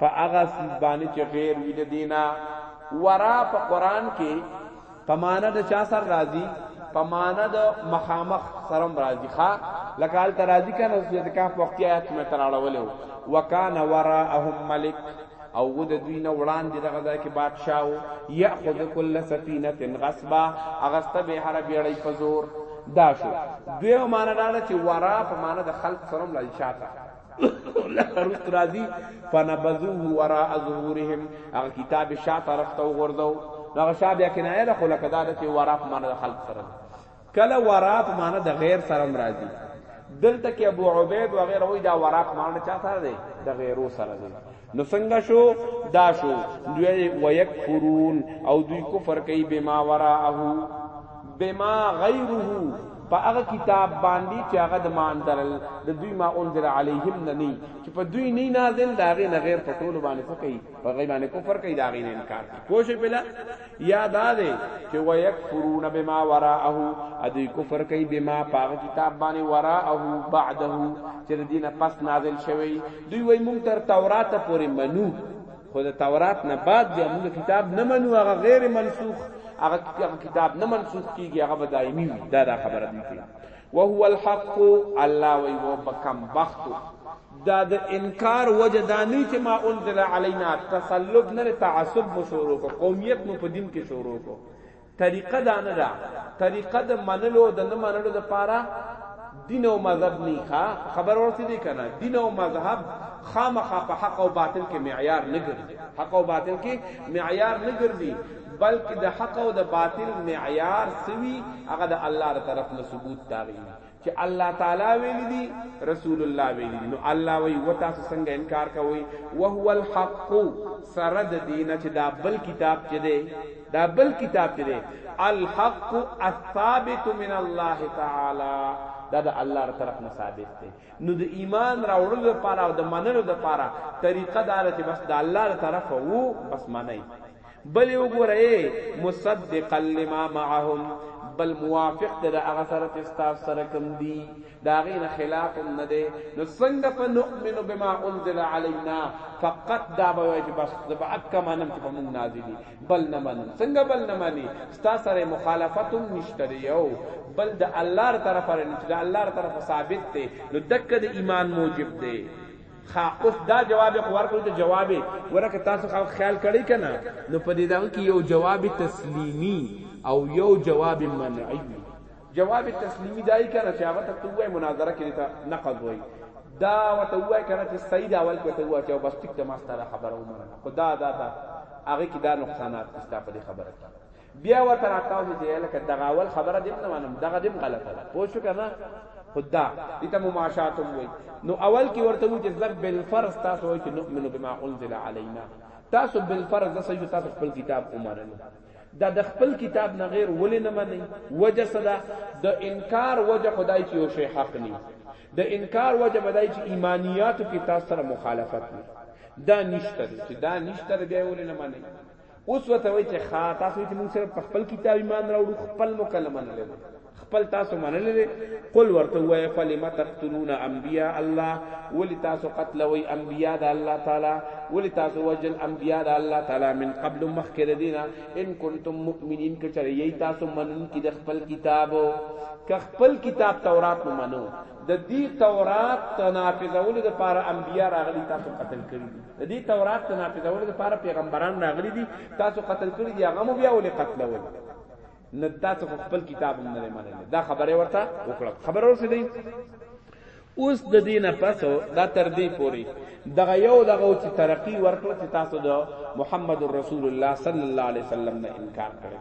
Speaker 1: فاغس باندې چې غیر ویل دینا ورا په قران کې په معنا د چا سر راضی په معنا د مخامخ سرم راضی ښا لکال ته راضی کنه سورۃ کهف وختي آیات مې تراړولې وکان وراءهم ملک او ود دوی نه وړاندې دغه ځای کې بادشاہ او یاخذ کل سفینه غصبا اغسته به هر بیړی په زور دا شو دوی معنا دا چې ورا په معنا د خلق سرم راضی شاته لکه رست راضی فنبذوه وراء ظهورهم هغه کتاب شا طرف ته وغورځو هغه شا بیا کنایه ده خو لکه دا چې وراء په معنی د خلق سره کله وراء په معنی د غیر سره راضی دلته کې ابو عبید وغیرہ وی دا وراء په معنی چا سره دی د غیرو سره دی نو څنګه شو دا شو دوی ويکفرون او دوی کفر کوي بما وراءه بما غيره په هغه کتاب باندې چې هغه د ما انزل د دوی ما انزل عليهم نه نه چې په دوی نه نازل دا غي نه غیر په ټول باندې څه کوي په غي باندې کفر کوي دا غي نه انکار کوي کوشش بلا یاد ده چې ويکفرون بما وراءه ادي کفر کوي بما په کتاب باندې وراءه بعده چې دینه پس نازل شوی دوی وای مونږ تر تورات پورې منو خو د تورات نه بعد بیا موږ کتاب نه منو هغه غیر منسوخ هغه کتاب نه منسوخ کیږي هغه به دایمي وي دا دا خبره دي کوي وهو الحق الله وی و بکم بخت دا د انکار وجه دانی چې ما انزل علینا تسلب نه تعصب مو شروع کو قومیت مو په دین کې شروع کو طریقه دا نه ده طریقه د منلو د نه منلو د پاره دین او مذهب نه ښه خبر ورته دی کنه دین او مذهب خامخا په حق او باطل کې معیار نه ګرځي حق او باطل کې معیار نه ګرځي بلکې د حق او د باطل معیار سوي هغه د الله تر طرف نه ثبوت تاغي چې الله تعالی ویل دي رسول الله ویل دي نو الله وی و تاسو څنګه انکار کوئ وهو الحق سرد دین چې دا بل کتاب چې دی دا بل کتاب چې دی الحق الثابت من الله تعالی دا د الله تر طرف نه ثابت دی نو د ایمان راوړلو لپاره او د منلو لپاره طریقه دار چې بس د الله تر طرف وو بس منئ بل وګوره مصدقا لما معهم بل موافق د هغه سره چې ستاف سره کم دی دا غین خلاف نه دی نو څنګه په نؤمن بما انزل علينا فقط دا به وایي بس زب اکه منم چې په موږ نازل دي بل نه منم څنګه بل نه مانی ستا سره مخالفت هم نشته دی یو بل د الله تر طرفه نه چې د الله تر طرفه ثابت دی نو دک د ایمان موجب دی خا اوس دا جواب خو ورکړو ته جواب ورکه تاسو خو خیال کړی کنه نو په دې دغه کې یو جواب تسلیمی او یو جواب منعی جواب تسلیمی دای کنه چې هغه ته توه مناظره کې ته نقض وای دا وته وای کنه چې سید اول کې ته وای چې بس ټیک ته ما ستاره خبره ومنه خدا دا دا هغه کې دا نقصانات استاپه خبره کې بیا ورته راتاو چې دی لکه دغه اول خبره دیم نه منم دغه دیم غلطه ده پوه شو کنه خدا دې ته مماشات هم وای نو اول کې ورته وای چې زب بالفرض تاسو وای چې نؤمن بما انزل علينا تاسو بالفرض د سجو تاسو خپل کتاب ومنل دا د خپل کتاب نه غیر ولې نه منئ وجه صدا د انکار وجه خدای چې یو شی حق نه د انکار وجه بدای چې ایمانیات کې تاسو سره مخالفت نه دا نشته چې دا نشته بیا ولې نه منئ اوس وته وای چې خا تاسو چې موږ سره خپل کتاب ایمان راوړو خپل مکلمه نه لري خپل تاسو منل لري قل ورته وای فلم تقتلون انبیاء الله ول تاسو قتل وای انبیاء د الله تعالی ول تاسو وجل انبیاء د الله تعالی من قبل مخکره دینا ان کنتم مؤمنین کچره یی تاسو منن کی د خپل کتاب ک خپل کتاب تورات نو منو د دې تورات تنافذول د پاره انبیاء راغلي تاسو قتل کړی د دې تورات د نافذولو لپاره پیغمبران راغلي دي تاسو قتل کړی دی هغه مو بیا ولې قتلول نه تاسو خپل کتاب هم نه منل دا خبره ورته وکړه خبر ورسې دی اوس د دینه پسو دا تر دې پوري دغه یو دغه چې ترقی ورکړه چې تاسو د محمد رسول الله صلی الله علیه وسلم نه انکار کړی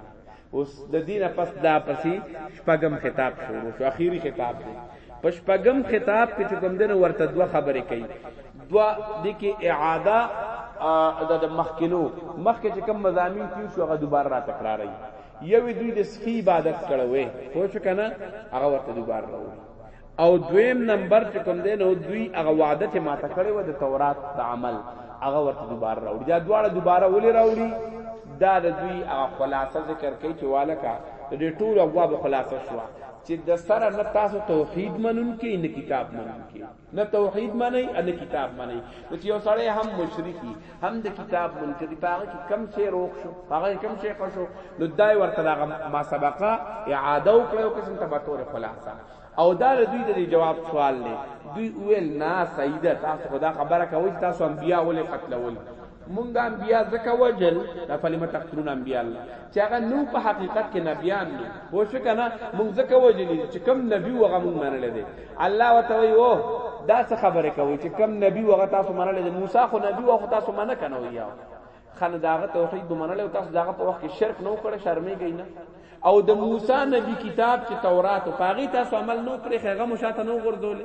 Speaker 1: اوس د دینه پس دا پسی شپږم خطاب شروع شو اخیری خطاب دی په شپږم خطاب کې چې کوم دنه ورته دوه خبرې کوي دوه د کې اعاده د مخکینو مخکې چې کوم مزامین تیر شو هغه دوباره را تکراري یوې دوی د سخی عبادت کړوي خو شو کنه هغه ورته دوباره راوړي او دویم نمبر چې کوم دی نو دوی هغه وعده چې ماته کړې و د تورات د عمل هغه ورته دوباره راوړي دا دواړه دوباره ولې راوړي دا د دوی هغه خلاصه ذکر کوي چې والکه د دې ټول ابواب خلاصه شو چې د سره نه تاسو توحید منون کې نه کتاب منون کې نه توحید منئ نه کتاب منئ نو چې یو سړی هم مشرکی هم د کتاب منکری په هغه کې کم شی روغ شو په هغه کم شی خشو نو دای ورته دا ما سبقه اعاده وکړو قسم ته بطور خلاصه او دا دوی د جواب سوال دی دوی ویل نه سیده تاسو خدا خبره کوي تاسو انبیا ولې قتلول مونږ انبیا زکه وجل د فلمه تقتلون انبیا الله چې هغه نو په حقیقت کې نبیان دي پوه شو کنه مونږ زکه وجل چې کم نبی وغه مونږ منل دي الله وتوي وو دا څه خبره کوي چې کم نبی وغه تاسو منل دي موسی خو نبی وغه تاسو منه کنه ویا خنه داغه توحید به منل او تاسو داغه په وخت کې شرک نو کړه شرمېږئ نه او د موسی نبی کتاب چې تورات او پاغي تاسو عمل نو کړی هغه مشاته نو غردول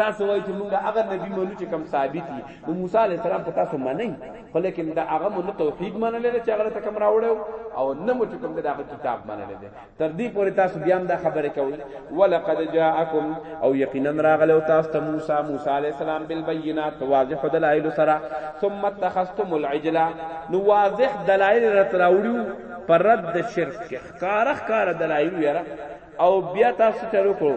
Speaker 1: تاسو وایئ چې موږ هغه نبی منو چې کم ثابت دي نو موسی علی السلام په تاسو منئ خو لیکن دا هغه مون توحید منل چې هغه ته کم راوړو او نه مو چې کم دا کتاب منل دي تر دې پورې تاسو بیا هم دا خبره کوي ولقد جاءکم او یقینا راغله او تاسو ته موسی موسی علی السلام بالبينات واضح دلائل سرا ثم اتخذتم العجل نو واضح دلائل رتراوړو پر رد شرک کې خکارخ کار دلائل یرا او بیا تاسو ته وکړو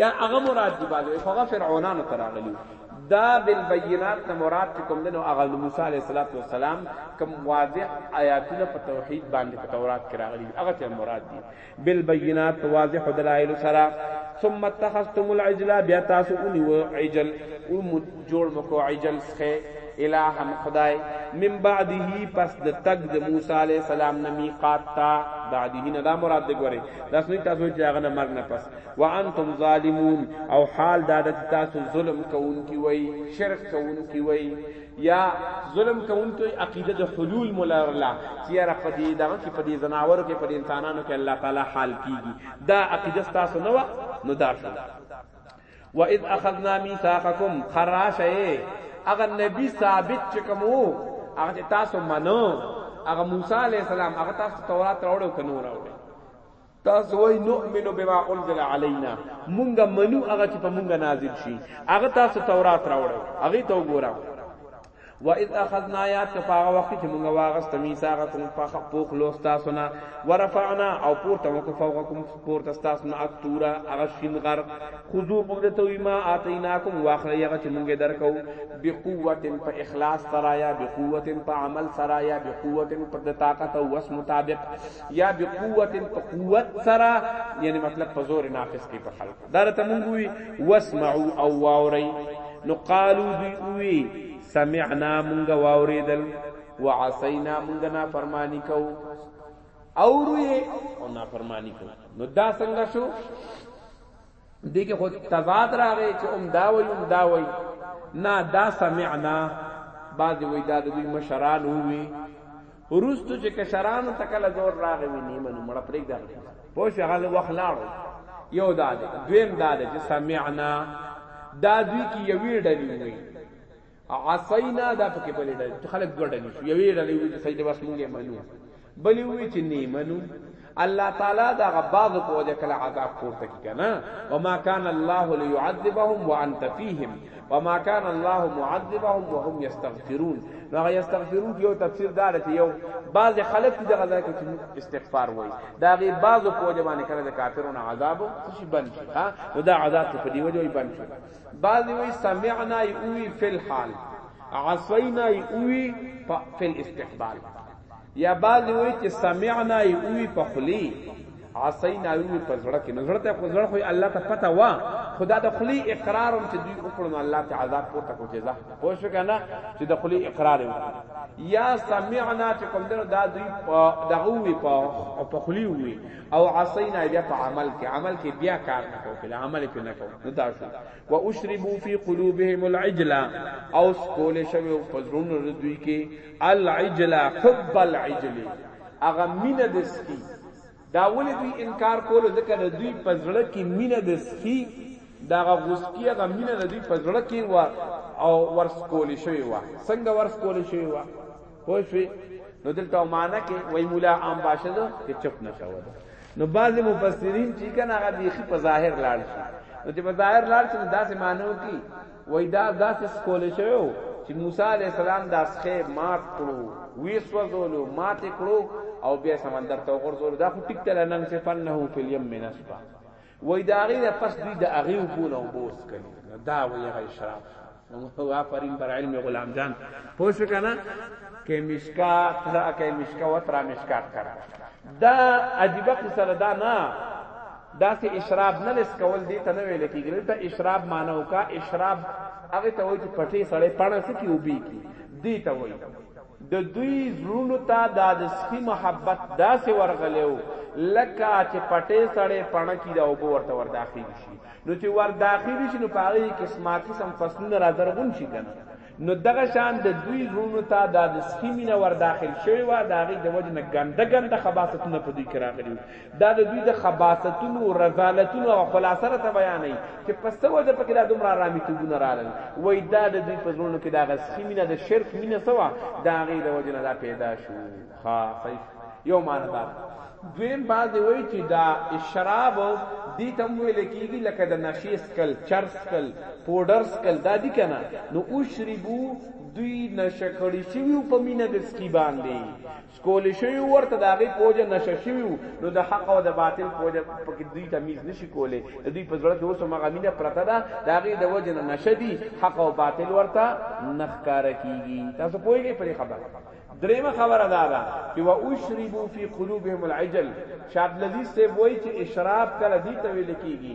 Speaker 1: یا هغه مراد دی باندې خو هغه فرعونانو ته راغلی دا بالبينات نه مراد چې کوم دنو هغه موسی عليه السلام کوم واضح آیاتونه په توحید باندې په تورات کې راغلي هغه ته مراد دي بالبينات واضح دلائل سره ثم اتخذتم العجل بیا تاسو اونی و عجل او جوړ مکو عجل سخه الہم خدای من بعده پس د تک د موسی علی السلام نمی قاتا بعده نه دا مراد دی ګوره دا سوی تاسو چې هغه نه مرګ نه پس وانتم ظالمون او حال دا د تاسو ظلم کوونکی وای شرک کوونکی وای یا ظلم کوونکی وای عقیده د حلول مولرلا چې یاره په دې دغه کې په دې زناورو کې په دې انسانانو کې الله تعالی حال کیږي دا عقیده تاسو نه و نو دا شو و اذ اخذنا میثاقکم خراشه اغه نبی ثابت چې کومو هغه تاسو منو هغه موسی علی السلام هغه تاسو تورات راوړو کنو راوړو تاسو وای نؤمنو بما انزل علينا مونږه منو هغه چې په مونږه نازل شي هغه تاسو تورات راوړو هغه ته وګورئ و اذ اخذنا یاد ک پاغه وخت چې مونږه واغست میثاق کوم پخ پوخ لوس تاسو نه ورفعنا او پورته مو کو فوقکم پورته تاسو نه اکتورا هغه شین غر خذو مونږه تو ما اتیناکم واخر یغه چې مونږه درکو بقوت په اخلاص سرایا بقوت په عمل سرایا بقوت په طاقت او وس مطابق یا بقوت په قوت سره یعنی مطلب په زور نافذ کی په خلق دا ته مونږ وی واسمعوا او واوري نو قالو دی وی سمعنا مونږ واوریدل وعصینا مونږ نه فرمانی کو اوروی او نه فرمانی کو نو دا څنګه شو دې کې خو تضاد راغی چې ام دا وایي ام دا وایي نه دا سمعنا بعضې وایي دا د دوی مشران ووي وروستو چې کشرانو ته کله زور راغی وي نه منو مړه پرېږده پوه شو هغه وخت لاړو یو دا دی دویم دا دی چې سمعنا دا دوی کې یوې ډلې ووي عصینا دا پکې بلې ډلې چې خلک دوه ډلې شو یوې ډلې وي چې سجده بس مونږه منو بلې وي چې نه منو الله تعالی دا غباز په وجه کله عذاب پورته کی کنه وما كان الله ليعذبهم وانت فيهم وما كان الله معذبهم وهم يستغفرون نو هغه یستغفرون کې یو تفسیر دار چې یو بعض خلک چې دغه ځای کې استغفار وایي دا غي بعض په وجه باندې کړه د کافرونو عذاب څه شي بند شي ها نو دا عذاب په دی وجه یې بند شي بعضی وی سمعنا ای اوی فی الحال عصینا ای اوی فی الاستقبال یا بعضی وی چې سمعنا ای اوی په خلی عصینا ای اوی په زړه کې نو زړه ته خو زړه خو الله ته پته وا خدا د خلی اقرار هم چې دوی وکړو نو الله ته عذاب پورته کو جزا پوه شو کنه چې د خلی اقرار وکړو یا سمعنا چې کوم دنو دا دوی دغه وی په خلی وی او عصینا بیا په عمل کې عمل کې بیا کار نه کوو په عمل کې نه کوو نو دا شو و اشربوا فی قلوبهم العجلا او سکول شوی په زړونو دوی کې العجلا حب العجل اغه مینه د سکی دا ولې دوی انکار کولو ځکه د دوی په زړه کې مینه د سکی دا غوسکی هغه مینه د دوی په زړه کې و او ورس کول شوی و څنګه ورس کول شوی و پوه شوې نو دلته معنا کې وای مولا عام باشه ده چې چپ نشه وده نو بعض مفسرین چې کنه هغه بیخي په ظاهر لاړ شي نو چې په ظاهر لاړ شي داسې مانو کې وای دا داسې سکول شوی چې موسی علی السلام د اسخه مات کړو وی سوزولو مات کړو او بیا سمندر ته ورغورځول دا خو ټیک تل نن سفنه فی الیم نسبا وای دا غي نه پس دوی د اغي وبونه وبوس کوي نو دا وای غي شراب نو آفرین بر علم غلام جان پوښ کنه کې مشکا تر کې مشکا و تر مشکا تر دا عجیب قصه دا نه دا سه اشراب نه لس کول دي ته نه ویل کیږي ته اشراب مانو کا اشراب هغه ته وایي چې پټي سړې پړه سکی وبي کی دي ته وایي د دوی زړونو ته دا د سخي محبت داسې ورغلی و لکه چې پټې سړې پڼه کې دا اوبه ورته ورداخلي شي نو چې ورداخلي شي نو په هغه کې قسمه قسم فصلونه را زرغون شي کنه نو دغه شان د دوی زړونو ته دا د سخی مینه ور داخل شوی و دا غي د وجه نه ګنده ګنده خباستونه په دوی کې راغلی دا د دوی د خباثتونو، رذالتونو هغه خلاصه راته بیانوي چې په څه وجه پکې دا دومره ارامیتوبونه راغلل، وایي دا د دوی په زړونو کې د هغه سخي مینه، د شرک مینه څه وه، د هغې د وجې نه دا پیدا شو. ښه، صحیح شو. یو معنی دا ده. دویم بعضې وایي چې دا اشراب دې ته هم ویل کېږي لکه د نشې څکل، چرس څکل، پوډر څکل دا دي که نه، نو اشربو دوی نشه کړي شوي وو په مینه د سخي باندې، کولی شوی وو ورته د هغې په وجه نشه شوي وو نو د حق او د باطل په وجه پکې دوی تمیز نشي کولی د دوی په زړه کې اوس هم هغه مینه پرته ده د هغې د وجې نه نشه دي حق او باطل ورته نه ښکاره کېږي تاسو پوهېږئ پرې خبره درېمه خبره دا ده چې واشربو فی قلوبهم العجل شاه عبدالعزیز صاحب وایي چې اشراف کله دي ته ویل کېږي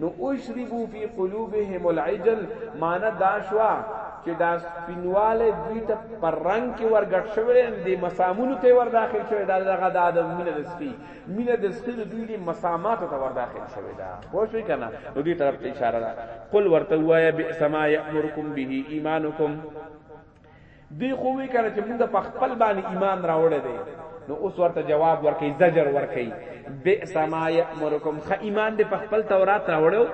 Speaker 1: نو اشربو فی قلوبهم العجل معنی دا شوا چې دا سپینواله دوی ته پر رنگ کې ورګټ شوی دی د مسامونو ته ور داخل شوی دا دغه د ادم مینه د سپی مینه د سپی د دوی د مسامات ته ور داخل شوی دا خو شوی کنه نو دې طرف ته اشاره ده قل ورته وایا بئس ما یامرکم به ایمانکم دوی خو وی کنه چې موږ په خپل باندې ایمان راوړی دی نو اوس ورته جواب ورکي زجر ورکي بئس ما یامرکم خ ایمان دې په خپل تورات راوړو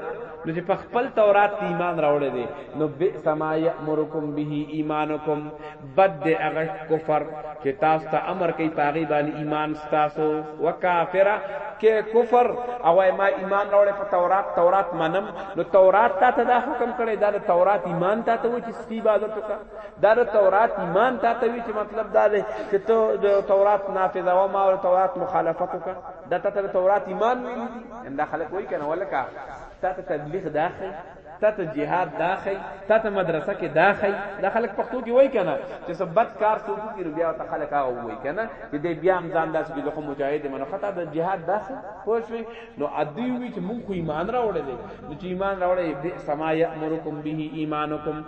Speaker 1: نو چې په خپل تورات ته ایمان راوړی دی نو بئس ما یامرکم به ایمانکم بد دې هغه کفر چې تاسو ته امر کوي پاغي باندې ایمان تاسو وکافر کې کفر او ما ایمان راوړی په تورات تورات منم نو تورات ته دا حکم کړی دا تورات ایمان ته ته و چې پرستی عبادت وکړه دا د تورات ایمان ته ته وی چې مطلب دا دی چې ته د تورات نافذ او ما او تورات مخالفت وکړه دا ته د تورات ایمان ویل دي ان دا خلک وای کنه ولکه تا ته تبلیغ داخل تا ته جهاد داخل تا ته مدرسه کې داخل دا خلک پښتو کې وای کنه چې سبت کار څوک کې بیا ته خلک هغه وای کنه چې دې بیا هم ځان داسې کې د مجاهد منو خطا د جهاد داخل پوه شئ نو ادی وی چې مونږ خو ایمان راوړی دی نو چې ایمان راوړی به سما یامرکم به ایمانکم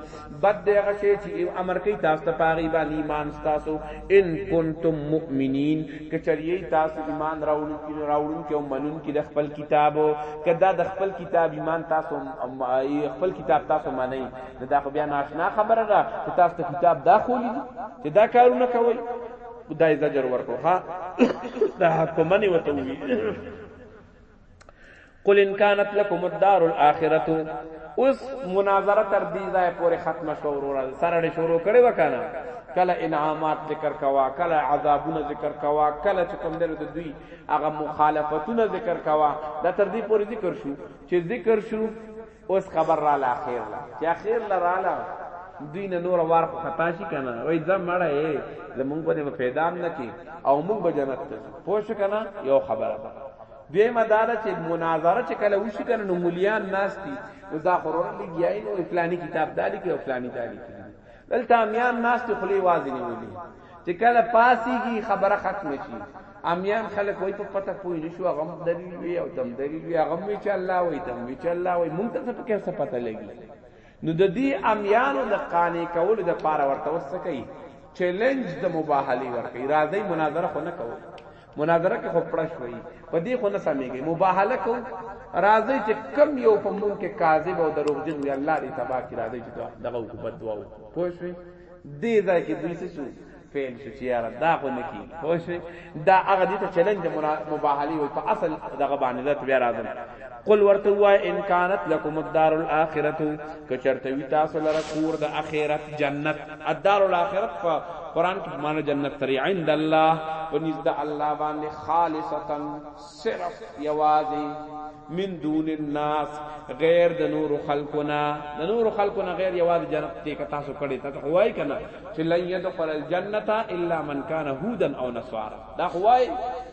Speaker 1: بد دغه شی چې امر کوي تاسو ته پاغي باندې ایمان تاسو ان کنتم مؤمنین کچریه تاسو ایمان راوړون کې راوړون کې او منون کې د خپل کتاب کدا د خپل کتاب ایمان تاسو خپل کتاب تاسو معنی دا خو بیا ناشنا خبره ده چې تاسو ته کتاب دا خولې چې دا کارونه کوي خدای زجر ورکو ها دا حکمنه وته وی قل ان كانت لكم الدار الاخره اوس مناظره تر دې ځای پورې ختمه شو وروره سره دې شروع کړي وکانا کله انعامات ذکر کوا کله عذابونه ذکر کوا کله چې کوم دل د دوی هغه مخالفتونه ذکر کوا دا تر دې پورې ذکر شو چې ذکر شو اوس خبر را لا خیر لا چې اخیر لا را لا دوی نه نور وار په خطا شي کنه وای ځه مړه یې زمونږ په دې پیدام نه کی او موږ به جنت ته پوه شو کنه یو خبره ده دوی مدار چې مناظره چې کله وشي کنه نو مليان ناس دي نو دا خورور لګیای نو فلانی کتاب دالی کې او فلانی دالی کې دلته امیان ناس ته خلی واز نه ولي چې کله پاسيږي خبره ختم شي امیان خلک وای په پته پوي نشو غم دلیل وی او دم دلیل وی غم وی چې الله وی دم وی چې الله وی مونږ ته څه پکې څه پته لګي نو د دې امیانو د قانع کولو د پاره ورته وسه کوي چیلنج د مباهله ورکي راځي مناظره خو نه کوي مناظره کې خو پړش وي په دې خو نه سمېږي مباهله کو راځي چې کم یو په مونږ کې کاذب او دروغجن وي الله دې تبا کی راځي چې دغه کو بد دعا وکړي دې ځای کې دوی څه شو فعل شو چې یاره دا خو نه کیږي پوه شوې دا هغه دي ته چلنج د مباهلې وي په اصل دغه باندې ذات بیا راځم قل ورته وای ان کانت لکم الدار الاخره کچرته وی تاسو لره کور د اخرت جنت الدار الاخرت په قران کې معنی جنت تری عند الله پنځ د الله باندې خالصتا صرف یوازې من دون الناس غیر د نور خلقو نه د نور خلقو نه غیر یوازې جنت ته کتا سو کړي ته خوای کنه چې لن يدخل الجنه الا من كان هودا او نصارا دا خوای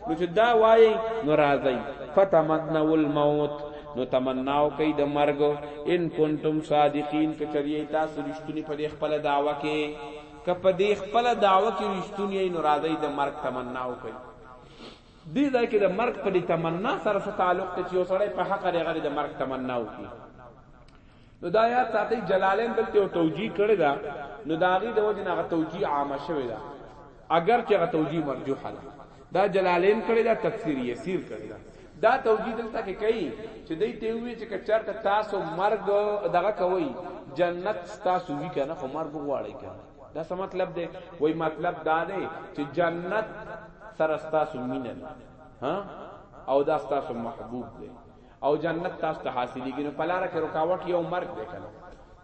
Speaker 1: نو چې دا وای نو راځي فتمنوا الموت نو تمناو کوي د مرګ ان کنتم صادقین کچریه تاسو رښتونی په خپل دعوه کې کپدې خپل دعوه کې رښتونی نو راځي د مرګ تمناو کوي دې ځای کې د مرګ په دې تمنا سره څه تعلق ته چې یو سړی په حق دی غری د مرګ تمنا وکړي نو دا یاد ساتي جلالین بل ته توجیه کړی دا نو دا غي د وجه نه توجیه عامه شوی دا اگر چې غ توجیه مرجوح ده دا جلالین کړی دا تفسیر یسیر کړی دا دا توجیه دلته کې کوي چې دای ته وی چې چرته تاسو مرګ دغه کوي جنت تاسو وی کنه خو مرګ غواړی کنه دا څه مطلب دی وای مطلب دا دی چې جنت سره تاسو مینه ده ها او دا تاسو محبوب دی او جنت تاسو ته حاصلېږي نو پلاره کې رکاوټ یو مرګ دی کنه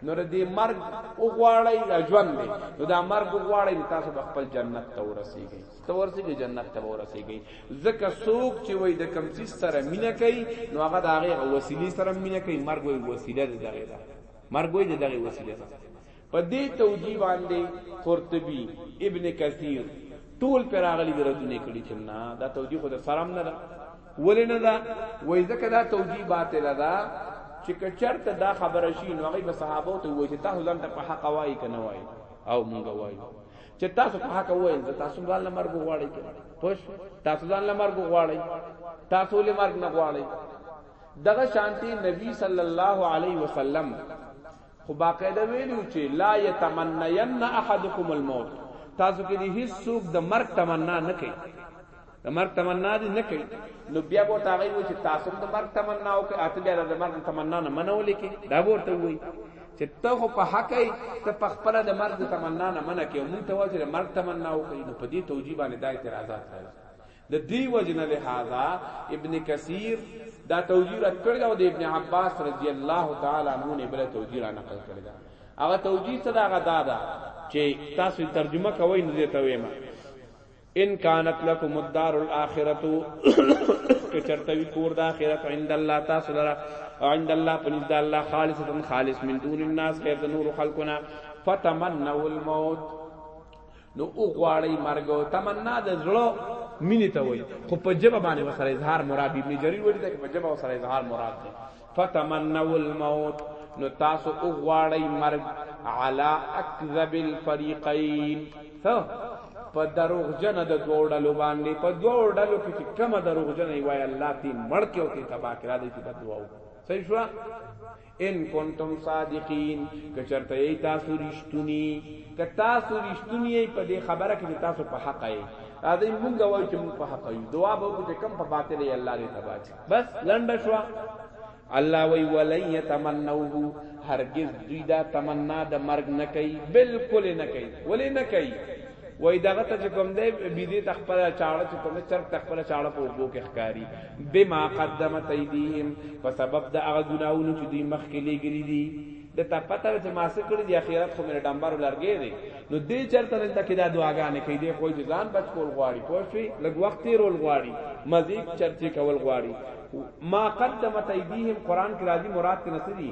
Speaker 1: نو دې مرګ او غواړی د ژوند دی نو دا مرګ او غواړی تاسو به خپل جنت ته ورسیږئ ته ورسیږئ جنت ته ورسیږئ ځکه څوک چې وای د کم څه سره مینه کوي نو هغه د هغه وسیله سره مینه کوي مرګ وای وسیله ده دغه مرګ وای دغه وسیله ده په دې توجیه باندې قرطبي، ابن کثیر ټول پرې راغلي دي ردونه یې کړي چې نه دا توجیه خو د سره هم نه ده. ولې نه ده؟ وایي ځکه دا توجیه باطله ده چې که چېرته دا خبره شي نو هغوی به صحابو ته ووایي چې تاسو ځان ته په حقه وایي که نه وایي او مونږ وایو چې تاسو په حقه وویل زه تاسو ځان له مرګ غواړئ که نه پوه تاسو ځان له مرګ غواړئ تاسو له مرګ نه غواړئ دغه شانتی نبی صلی الله علیه وسلم خو باقاعده ویلو چې لا یتمنین احدکم الموت تاسو کې دې هیڅ څوک د مرګ تمنا نه کوي د مرګ تمنا دې نه کوي نو بیا به تاغي و چې تاسو د مرګ تمنا او کې اته بیا د مرګ تمنا نه منول کې دا ورته وایي چې ته خو په حق یې ته په خپل د مرګ تمنا نه منه کې مونږ ته وایي چې مرګ تمنا او کې نو په دې توجیه باندې دا اعتراضات راځي د دی وجه نه لهذا ابن کثیر دا توجیه رد کړی او د ابن عباس رضی الله تعالی عنہ نه بل توجیه را نقل کړی دا هغه توجیه څه دا غدا دا چې تاسو ترجمه کوئ نو دې ته ویم ان کانت لکم الدار الاخرته که چرته وی کور د اخرت عند الله تاسو لرا عند الله پنځ د الله خالصتا خالص من دون الناس غیر د نور خلقنا فتمنوا الموت نو او غواړی مرګ او تمنا د زړه مینې ته وای خو په جبه باندې وسره اظهار مراد ابن جریر وایي دا په جبه وسره اظهار مراد دی فتمنوا الموت نو تاسو او غواړی مرګ علا اکذب الفریقین ها په دروغ جن د دوه ډلو باندې په دوه ډلو کې کومه دروغ جن وای الله دې مړ کې او ته تباہ کړه دې په دوه صحیح شو ان کنتم صادقین که چرته یی تاسو رښتونی که تاسو رښتونی یی په دې خبره کې تاسو په حق یی راځي مونږ وایو چې مونږ په حق یو دعا به وکړو چې کم په باطل یی الله دې تبا کړي بس لنډه شو الله وی ولن یتمنوه هرگز دوی دا تمنا د مرګ نه کوي بالکل نه کوي ولې نه کوي وای دغه ته چې کوم دی بيدې تخپل چاړه چې کوم چرګ تخپل چاړه په وګو کې ښکاری بما قدمت ايديهم په سبب د هغه ګناونو چې دوی مخ کې لګري دي د تا پته چې ما څه کړی دی اخرت خو مې ډمبر لرګې دی نو دې چرته نن تکي دا دعاګانې کوي دې خو ځان بچ کول غواړي پوه شئ لږ وخت یې رول غواړي مزید چرچې کول غواړي ما قدمت ایدیهم قران کې راځي مراد ته نسدي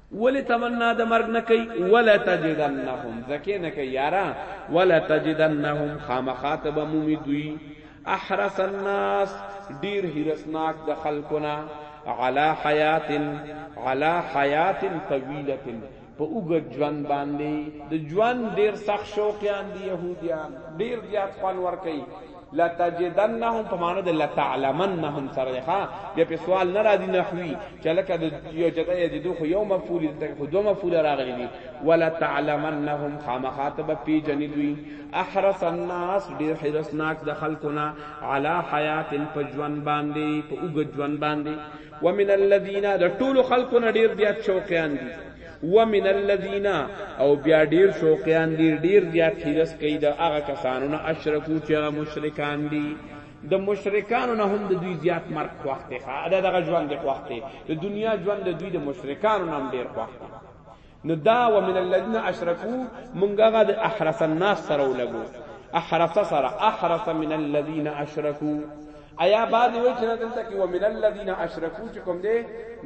Speaker 1: ولی تمنا د مرګ نه کوي ولا تجدنهم زکه نه کوي یارا ولا تجدنهم خامخاتب مومی دوی احرس الناس ډیر هرسناک د خلقنا علا حیات علا حیات طویله په اوګد ژوند باندې د ژوند ډیر سخت شوقیان دي يهوديان ډیر زیات خوان ور کوي لتجدنهم په معنی د لتعلمنهم سره ده ها بیا په سوال نه راځي نحوی چې لکه د یو جدا یجدو خو یو مفعول دلته خو دوه مفعول راغلي دي ولا تعلمنهم خامخاتب پی جنې دوی احرس الناس ډیر حرسناک د خلقنا علی حیات په ژوند باندې په اوګ ژوند باندې ومن الذین د ټول خلقنا ډیر زیات شوقیان دي ومن الذین او بیا ډیر شوقیان دی ډیر زیات حیرس کوي د هغه کسانو نه اشرکو چې هغه مشرکان دي د مشرکانو نه هم د دوی زیات مرګ خوښته ښه دا دغه ژوند دی خوښته د دنیا ژوند د دوی د مشرکانو نه هم ډیر خوښته نو دا ومن الذین اشرکو مونږه د احرس الناس سره ولګو احرس سره احرس من الذین اشرکو ایا بعد وی چې دلته کې ومن الذين اشركوا چې کوم دی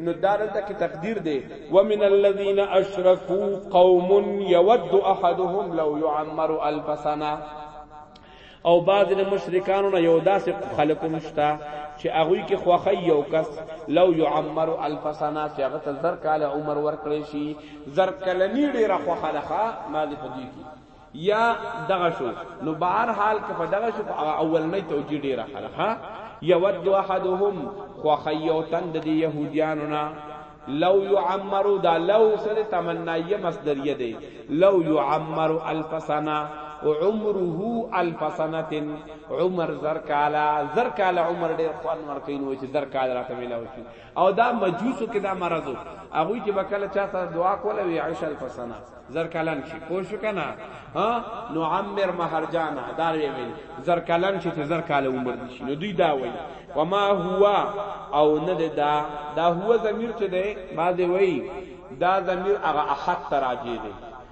Speaker 1: نو دا دلته کې تقدیر دی ومن الذين اشركوا قوم يود احدهم لو يعمر الف سنه او بعض د مشرکانو نه یو داسې خلق مشتا چې هغه کې خوخی یو کس لو يعمر الف سنه چې هغه تل زر کال عمر ورکړي شي زر کلنی ډیره خوخه لخه مال پدې کې یا دغه شو نو بهر حال که په دغه شو په اولنۍ توجیه ډیره خره ها یود احدهم خو خیوتن د يهودیانو نه لو يعمر دا لو سر تمنایه مصدریه دی لو يعمر الف سنه عمره الف سنه عمر زر کالا زر کالا عمر ډیر خوان ورکین و چې زر کالا راته ملاوي او دا مجوسو کې دا مرضو هغه چې بکله چاته دعا کوله وی عشل فسنا زرکلن شي پوښ کنه ها نو عمر مہرجانا دا ویل زرکلن شي ته زرکال عمر دي شي نو دوی دا وایي وما هو او نه دا دا هو ضمیر چې ده بعد وایي دا ضمیر هغه احد تراجه ده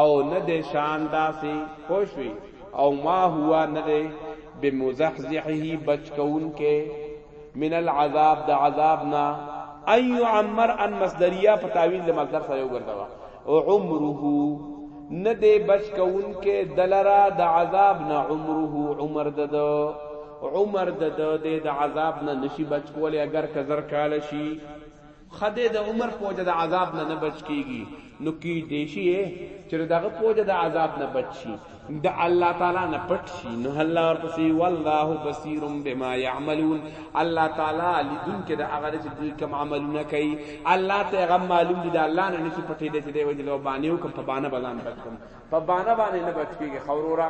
Speaker 1: او نه دی شان داسې پوښوي او ما هوا نه دی بمزحزحه بچ کون کې من العذاب د عذاب نه ان يعمر ان مصدريه په تعویل د مصدر سره وګرځوا او عمره نه دی بچ کون کې دلرا د عذاب نه عمره عمر دد عمر دد د عذاب نه نشي بچ کولای اگر کزر کال شي ښځه د عمر په وجه د عذاب نه نه بچ کیږي نو کی دیشي چې دغه په وجه د عذاب نه بچ شي د الله تعالی نه پټ شي نو الله ورپسې والله بصیر بما يعملون الله تعالی لیدون کې د هغه چې دوی کوم عملونه کوي الله ته هغه معلوم دي د الله نه نشي پټې دي چې دی وجه لو باندې او کوم په باندې بلان بچ کوم په باندې باندې نه بچ کیږي خورورا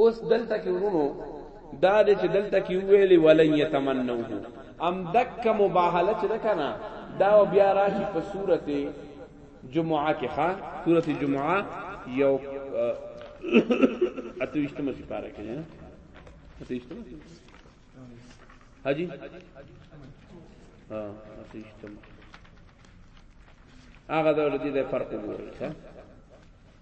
Speaker 1: اوس دلته کې ورونو دا دې چې دلته کې ویلې ولن یتمنوه ام دک مباهله چې کنه دا بیا راشي په سورته جمعه کې ښا سورته جمعه یو اتوشتمه سپاره کې نه اتوشتمه حاجی ها اتوشتمه هغه د دې فرق وګورئ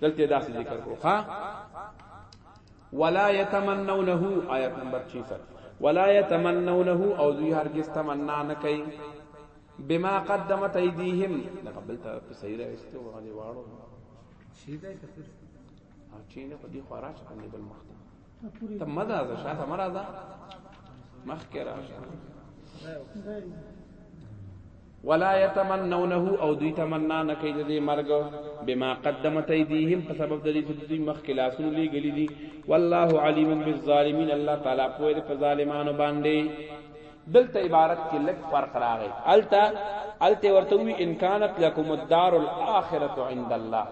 Speaker 1: دلته داسې ذکر کو ها ولا يتمنونه آیت نمبر 66 ولا يتمنونه او دوی هرگز تمنا نه کوي بما قدمت ايديهم دا قبل ته په صحیح راځته او غلي واړو
Speaker 2: شي دا کثر
Speaker 1: او چینه په دې خراج باندې بل مخته ته مزه ده شاته مرا ده مخ کې راشه ولا يتمنونه او دوی تمنا نه کوي د دې مرګ بما قدمت ايديهم په سبب د دې چې دوی مخ کې لاسونه لګلې دي والله عليم بالظالمين الله تعالی په دې په ظالمانو باندې دلته عبارت کې لږ فرق راغی التا الته ورته وی ان كانت لكم الدار الاخره عند الله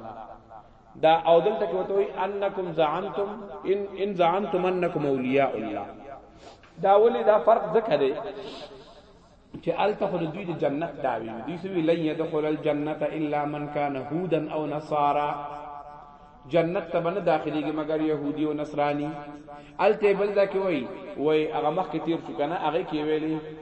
Speaker 1: دا او دلته کې وته وي انکم زعمتم ان ان زعمتم انکم اولیاء الله دا ولې دا فرق ذکر دی چې الته خو دوی د جنت داوی دوی سوي لن يدخل الجنه الا من كان هودا او نصارا جنت ته باندې داخليږي مگر يهودي او نصراني الته بل دا کې وای وای هغه مخ کې تیر شو کنه هغه کې ویلي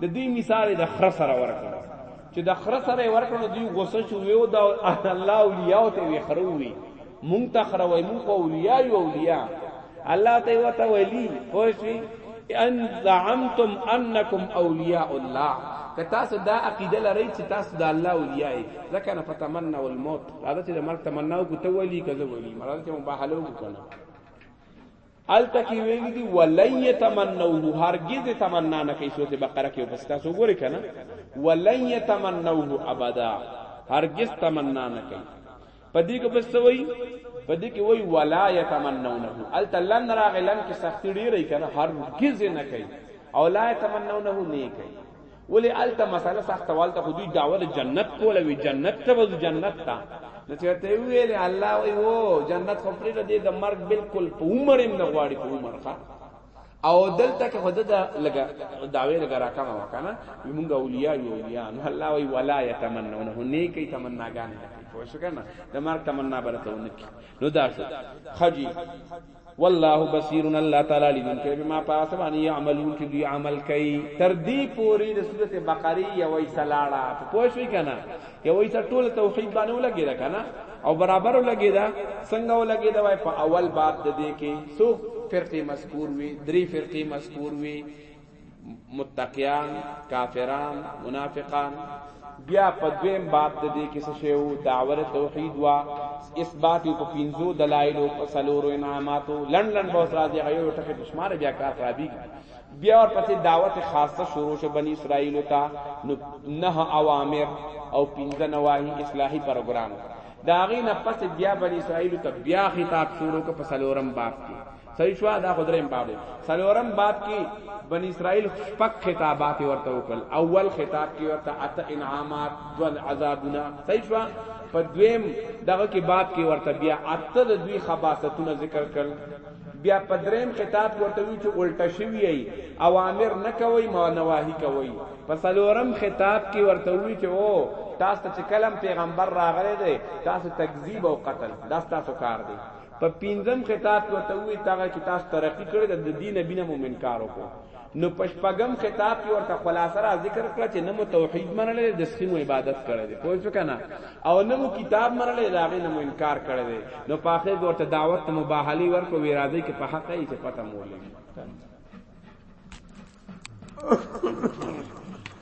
Speaker 1: د دې مثال د خره سره ورکړ چې د خره سره ورکړ دوی غوسه شو ویو دا الله اولیاء ته وی خره وی مونږ ته خره وی مونږ اولیاء یو اولیاء الله ته وته ویلی پوښی ان زعمتم انکم اولیاء الله که تاسو دا عقیده لرئ چې تاسو د الله اولیاء یې ځکه نه فتمنى الموت دا چې د مرګ تمنا وکړو ته ویلی کزه ویلی مراد چې مباهله وکړو هلته کې ویلي دي ولن یتمنوه هرګز تمنا نه کوي سورته بقره کې پس تاسو وګورئ کنه ولن یتمنوه ابدا هرګز تمنا نه کوي پدې کې بس وایي پدې کې وایي ولا یتمنونه هلته لن راغلن کې سختی ډیره کنه هرګز نه کوي او لا یتمنونه نه کوي ولی الته مساله سخته والته خو دوی داول جنت کوله وی جنت ته وځو جنت ته نو چې ته ویلې الله وی وو جنت خو پرې دې د مرګ بالکل په عمر هم نه غواړي په عمر ښا او دلته کې خود دا لګا داوی لګا راکمه وکنه موږ اولیاء یو اولیاء نو الله وی ولا یتمنونه نیکی تمناګان نه کوي پوه شو کنه د مرګ تمنا برته ونکي نو دا شو خجی والله بصیر الله تعالی لیدون کې بما پاس باندې عملون چې دوی عمل کوي تر دې پوری د سورته بقره یو ایسه لاړه په پوه شوي کنه یو ایسه ټول توحید باندې ولګی دا کنه او برابر ولګی دا څنګه ولګی دا وای په اول باب د دې کې سو فرقه مذکور وی درې فرقه مذکور وی متقیان کافران منافقان بیا په دویم باب د دې کې څه شی وو دعوت توحید وا اثبات په پینځو دلایل او په سلورو انعاماتو لندن به سره دی غيو ټکه دشمار بیا کار خرابي بیا ور پسې دعوت خاصه شروع شو بنی اسرائیل ته نه اوامر او پینځه نواهی اصلاحي پروګرام دا غي نه پس بیا بنی اسرائیل ته بیا خطاب شروع کو په سلورم باب کې صحیح شو دا خدریم باب سلورم باب کې بنی اسرائیل شپک خطابات ورته وکړ اول خطاب کې ورته ات انعامات ول عذابنا صحیح شو په دویم دغه کې باب کې ورته بیا ات د دوی خباستونه ذکر کړ بیا په دریم خطاب ورته وی چې الټه شوی ای اوامر نه کوي ما نواهی کوي په سلورم خطاب کې ورته وی چې او تاسو چې کلم پیغمبر راغلی دی تاسو تکذیب او قتل دا تاسو کار دی په پنځم خطاب کې ورته وی تاغه چې تاسو ترقی کړی د دې نبی نه مو منکار وکړو نو په شپږم خطاب کې ورته خلاصه را ذکر کړه چې نه مو توحید منلې د سخیمو عبادت کړی دی پوه شو کنه او نه مو کتاب منلې دا غي نه مو انکار کړی دی نو په اخر ورته دعوت ته مباهلی ورکو وی راځي کې په حق یې چې پته مولې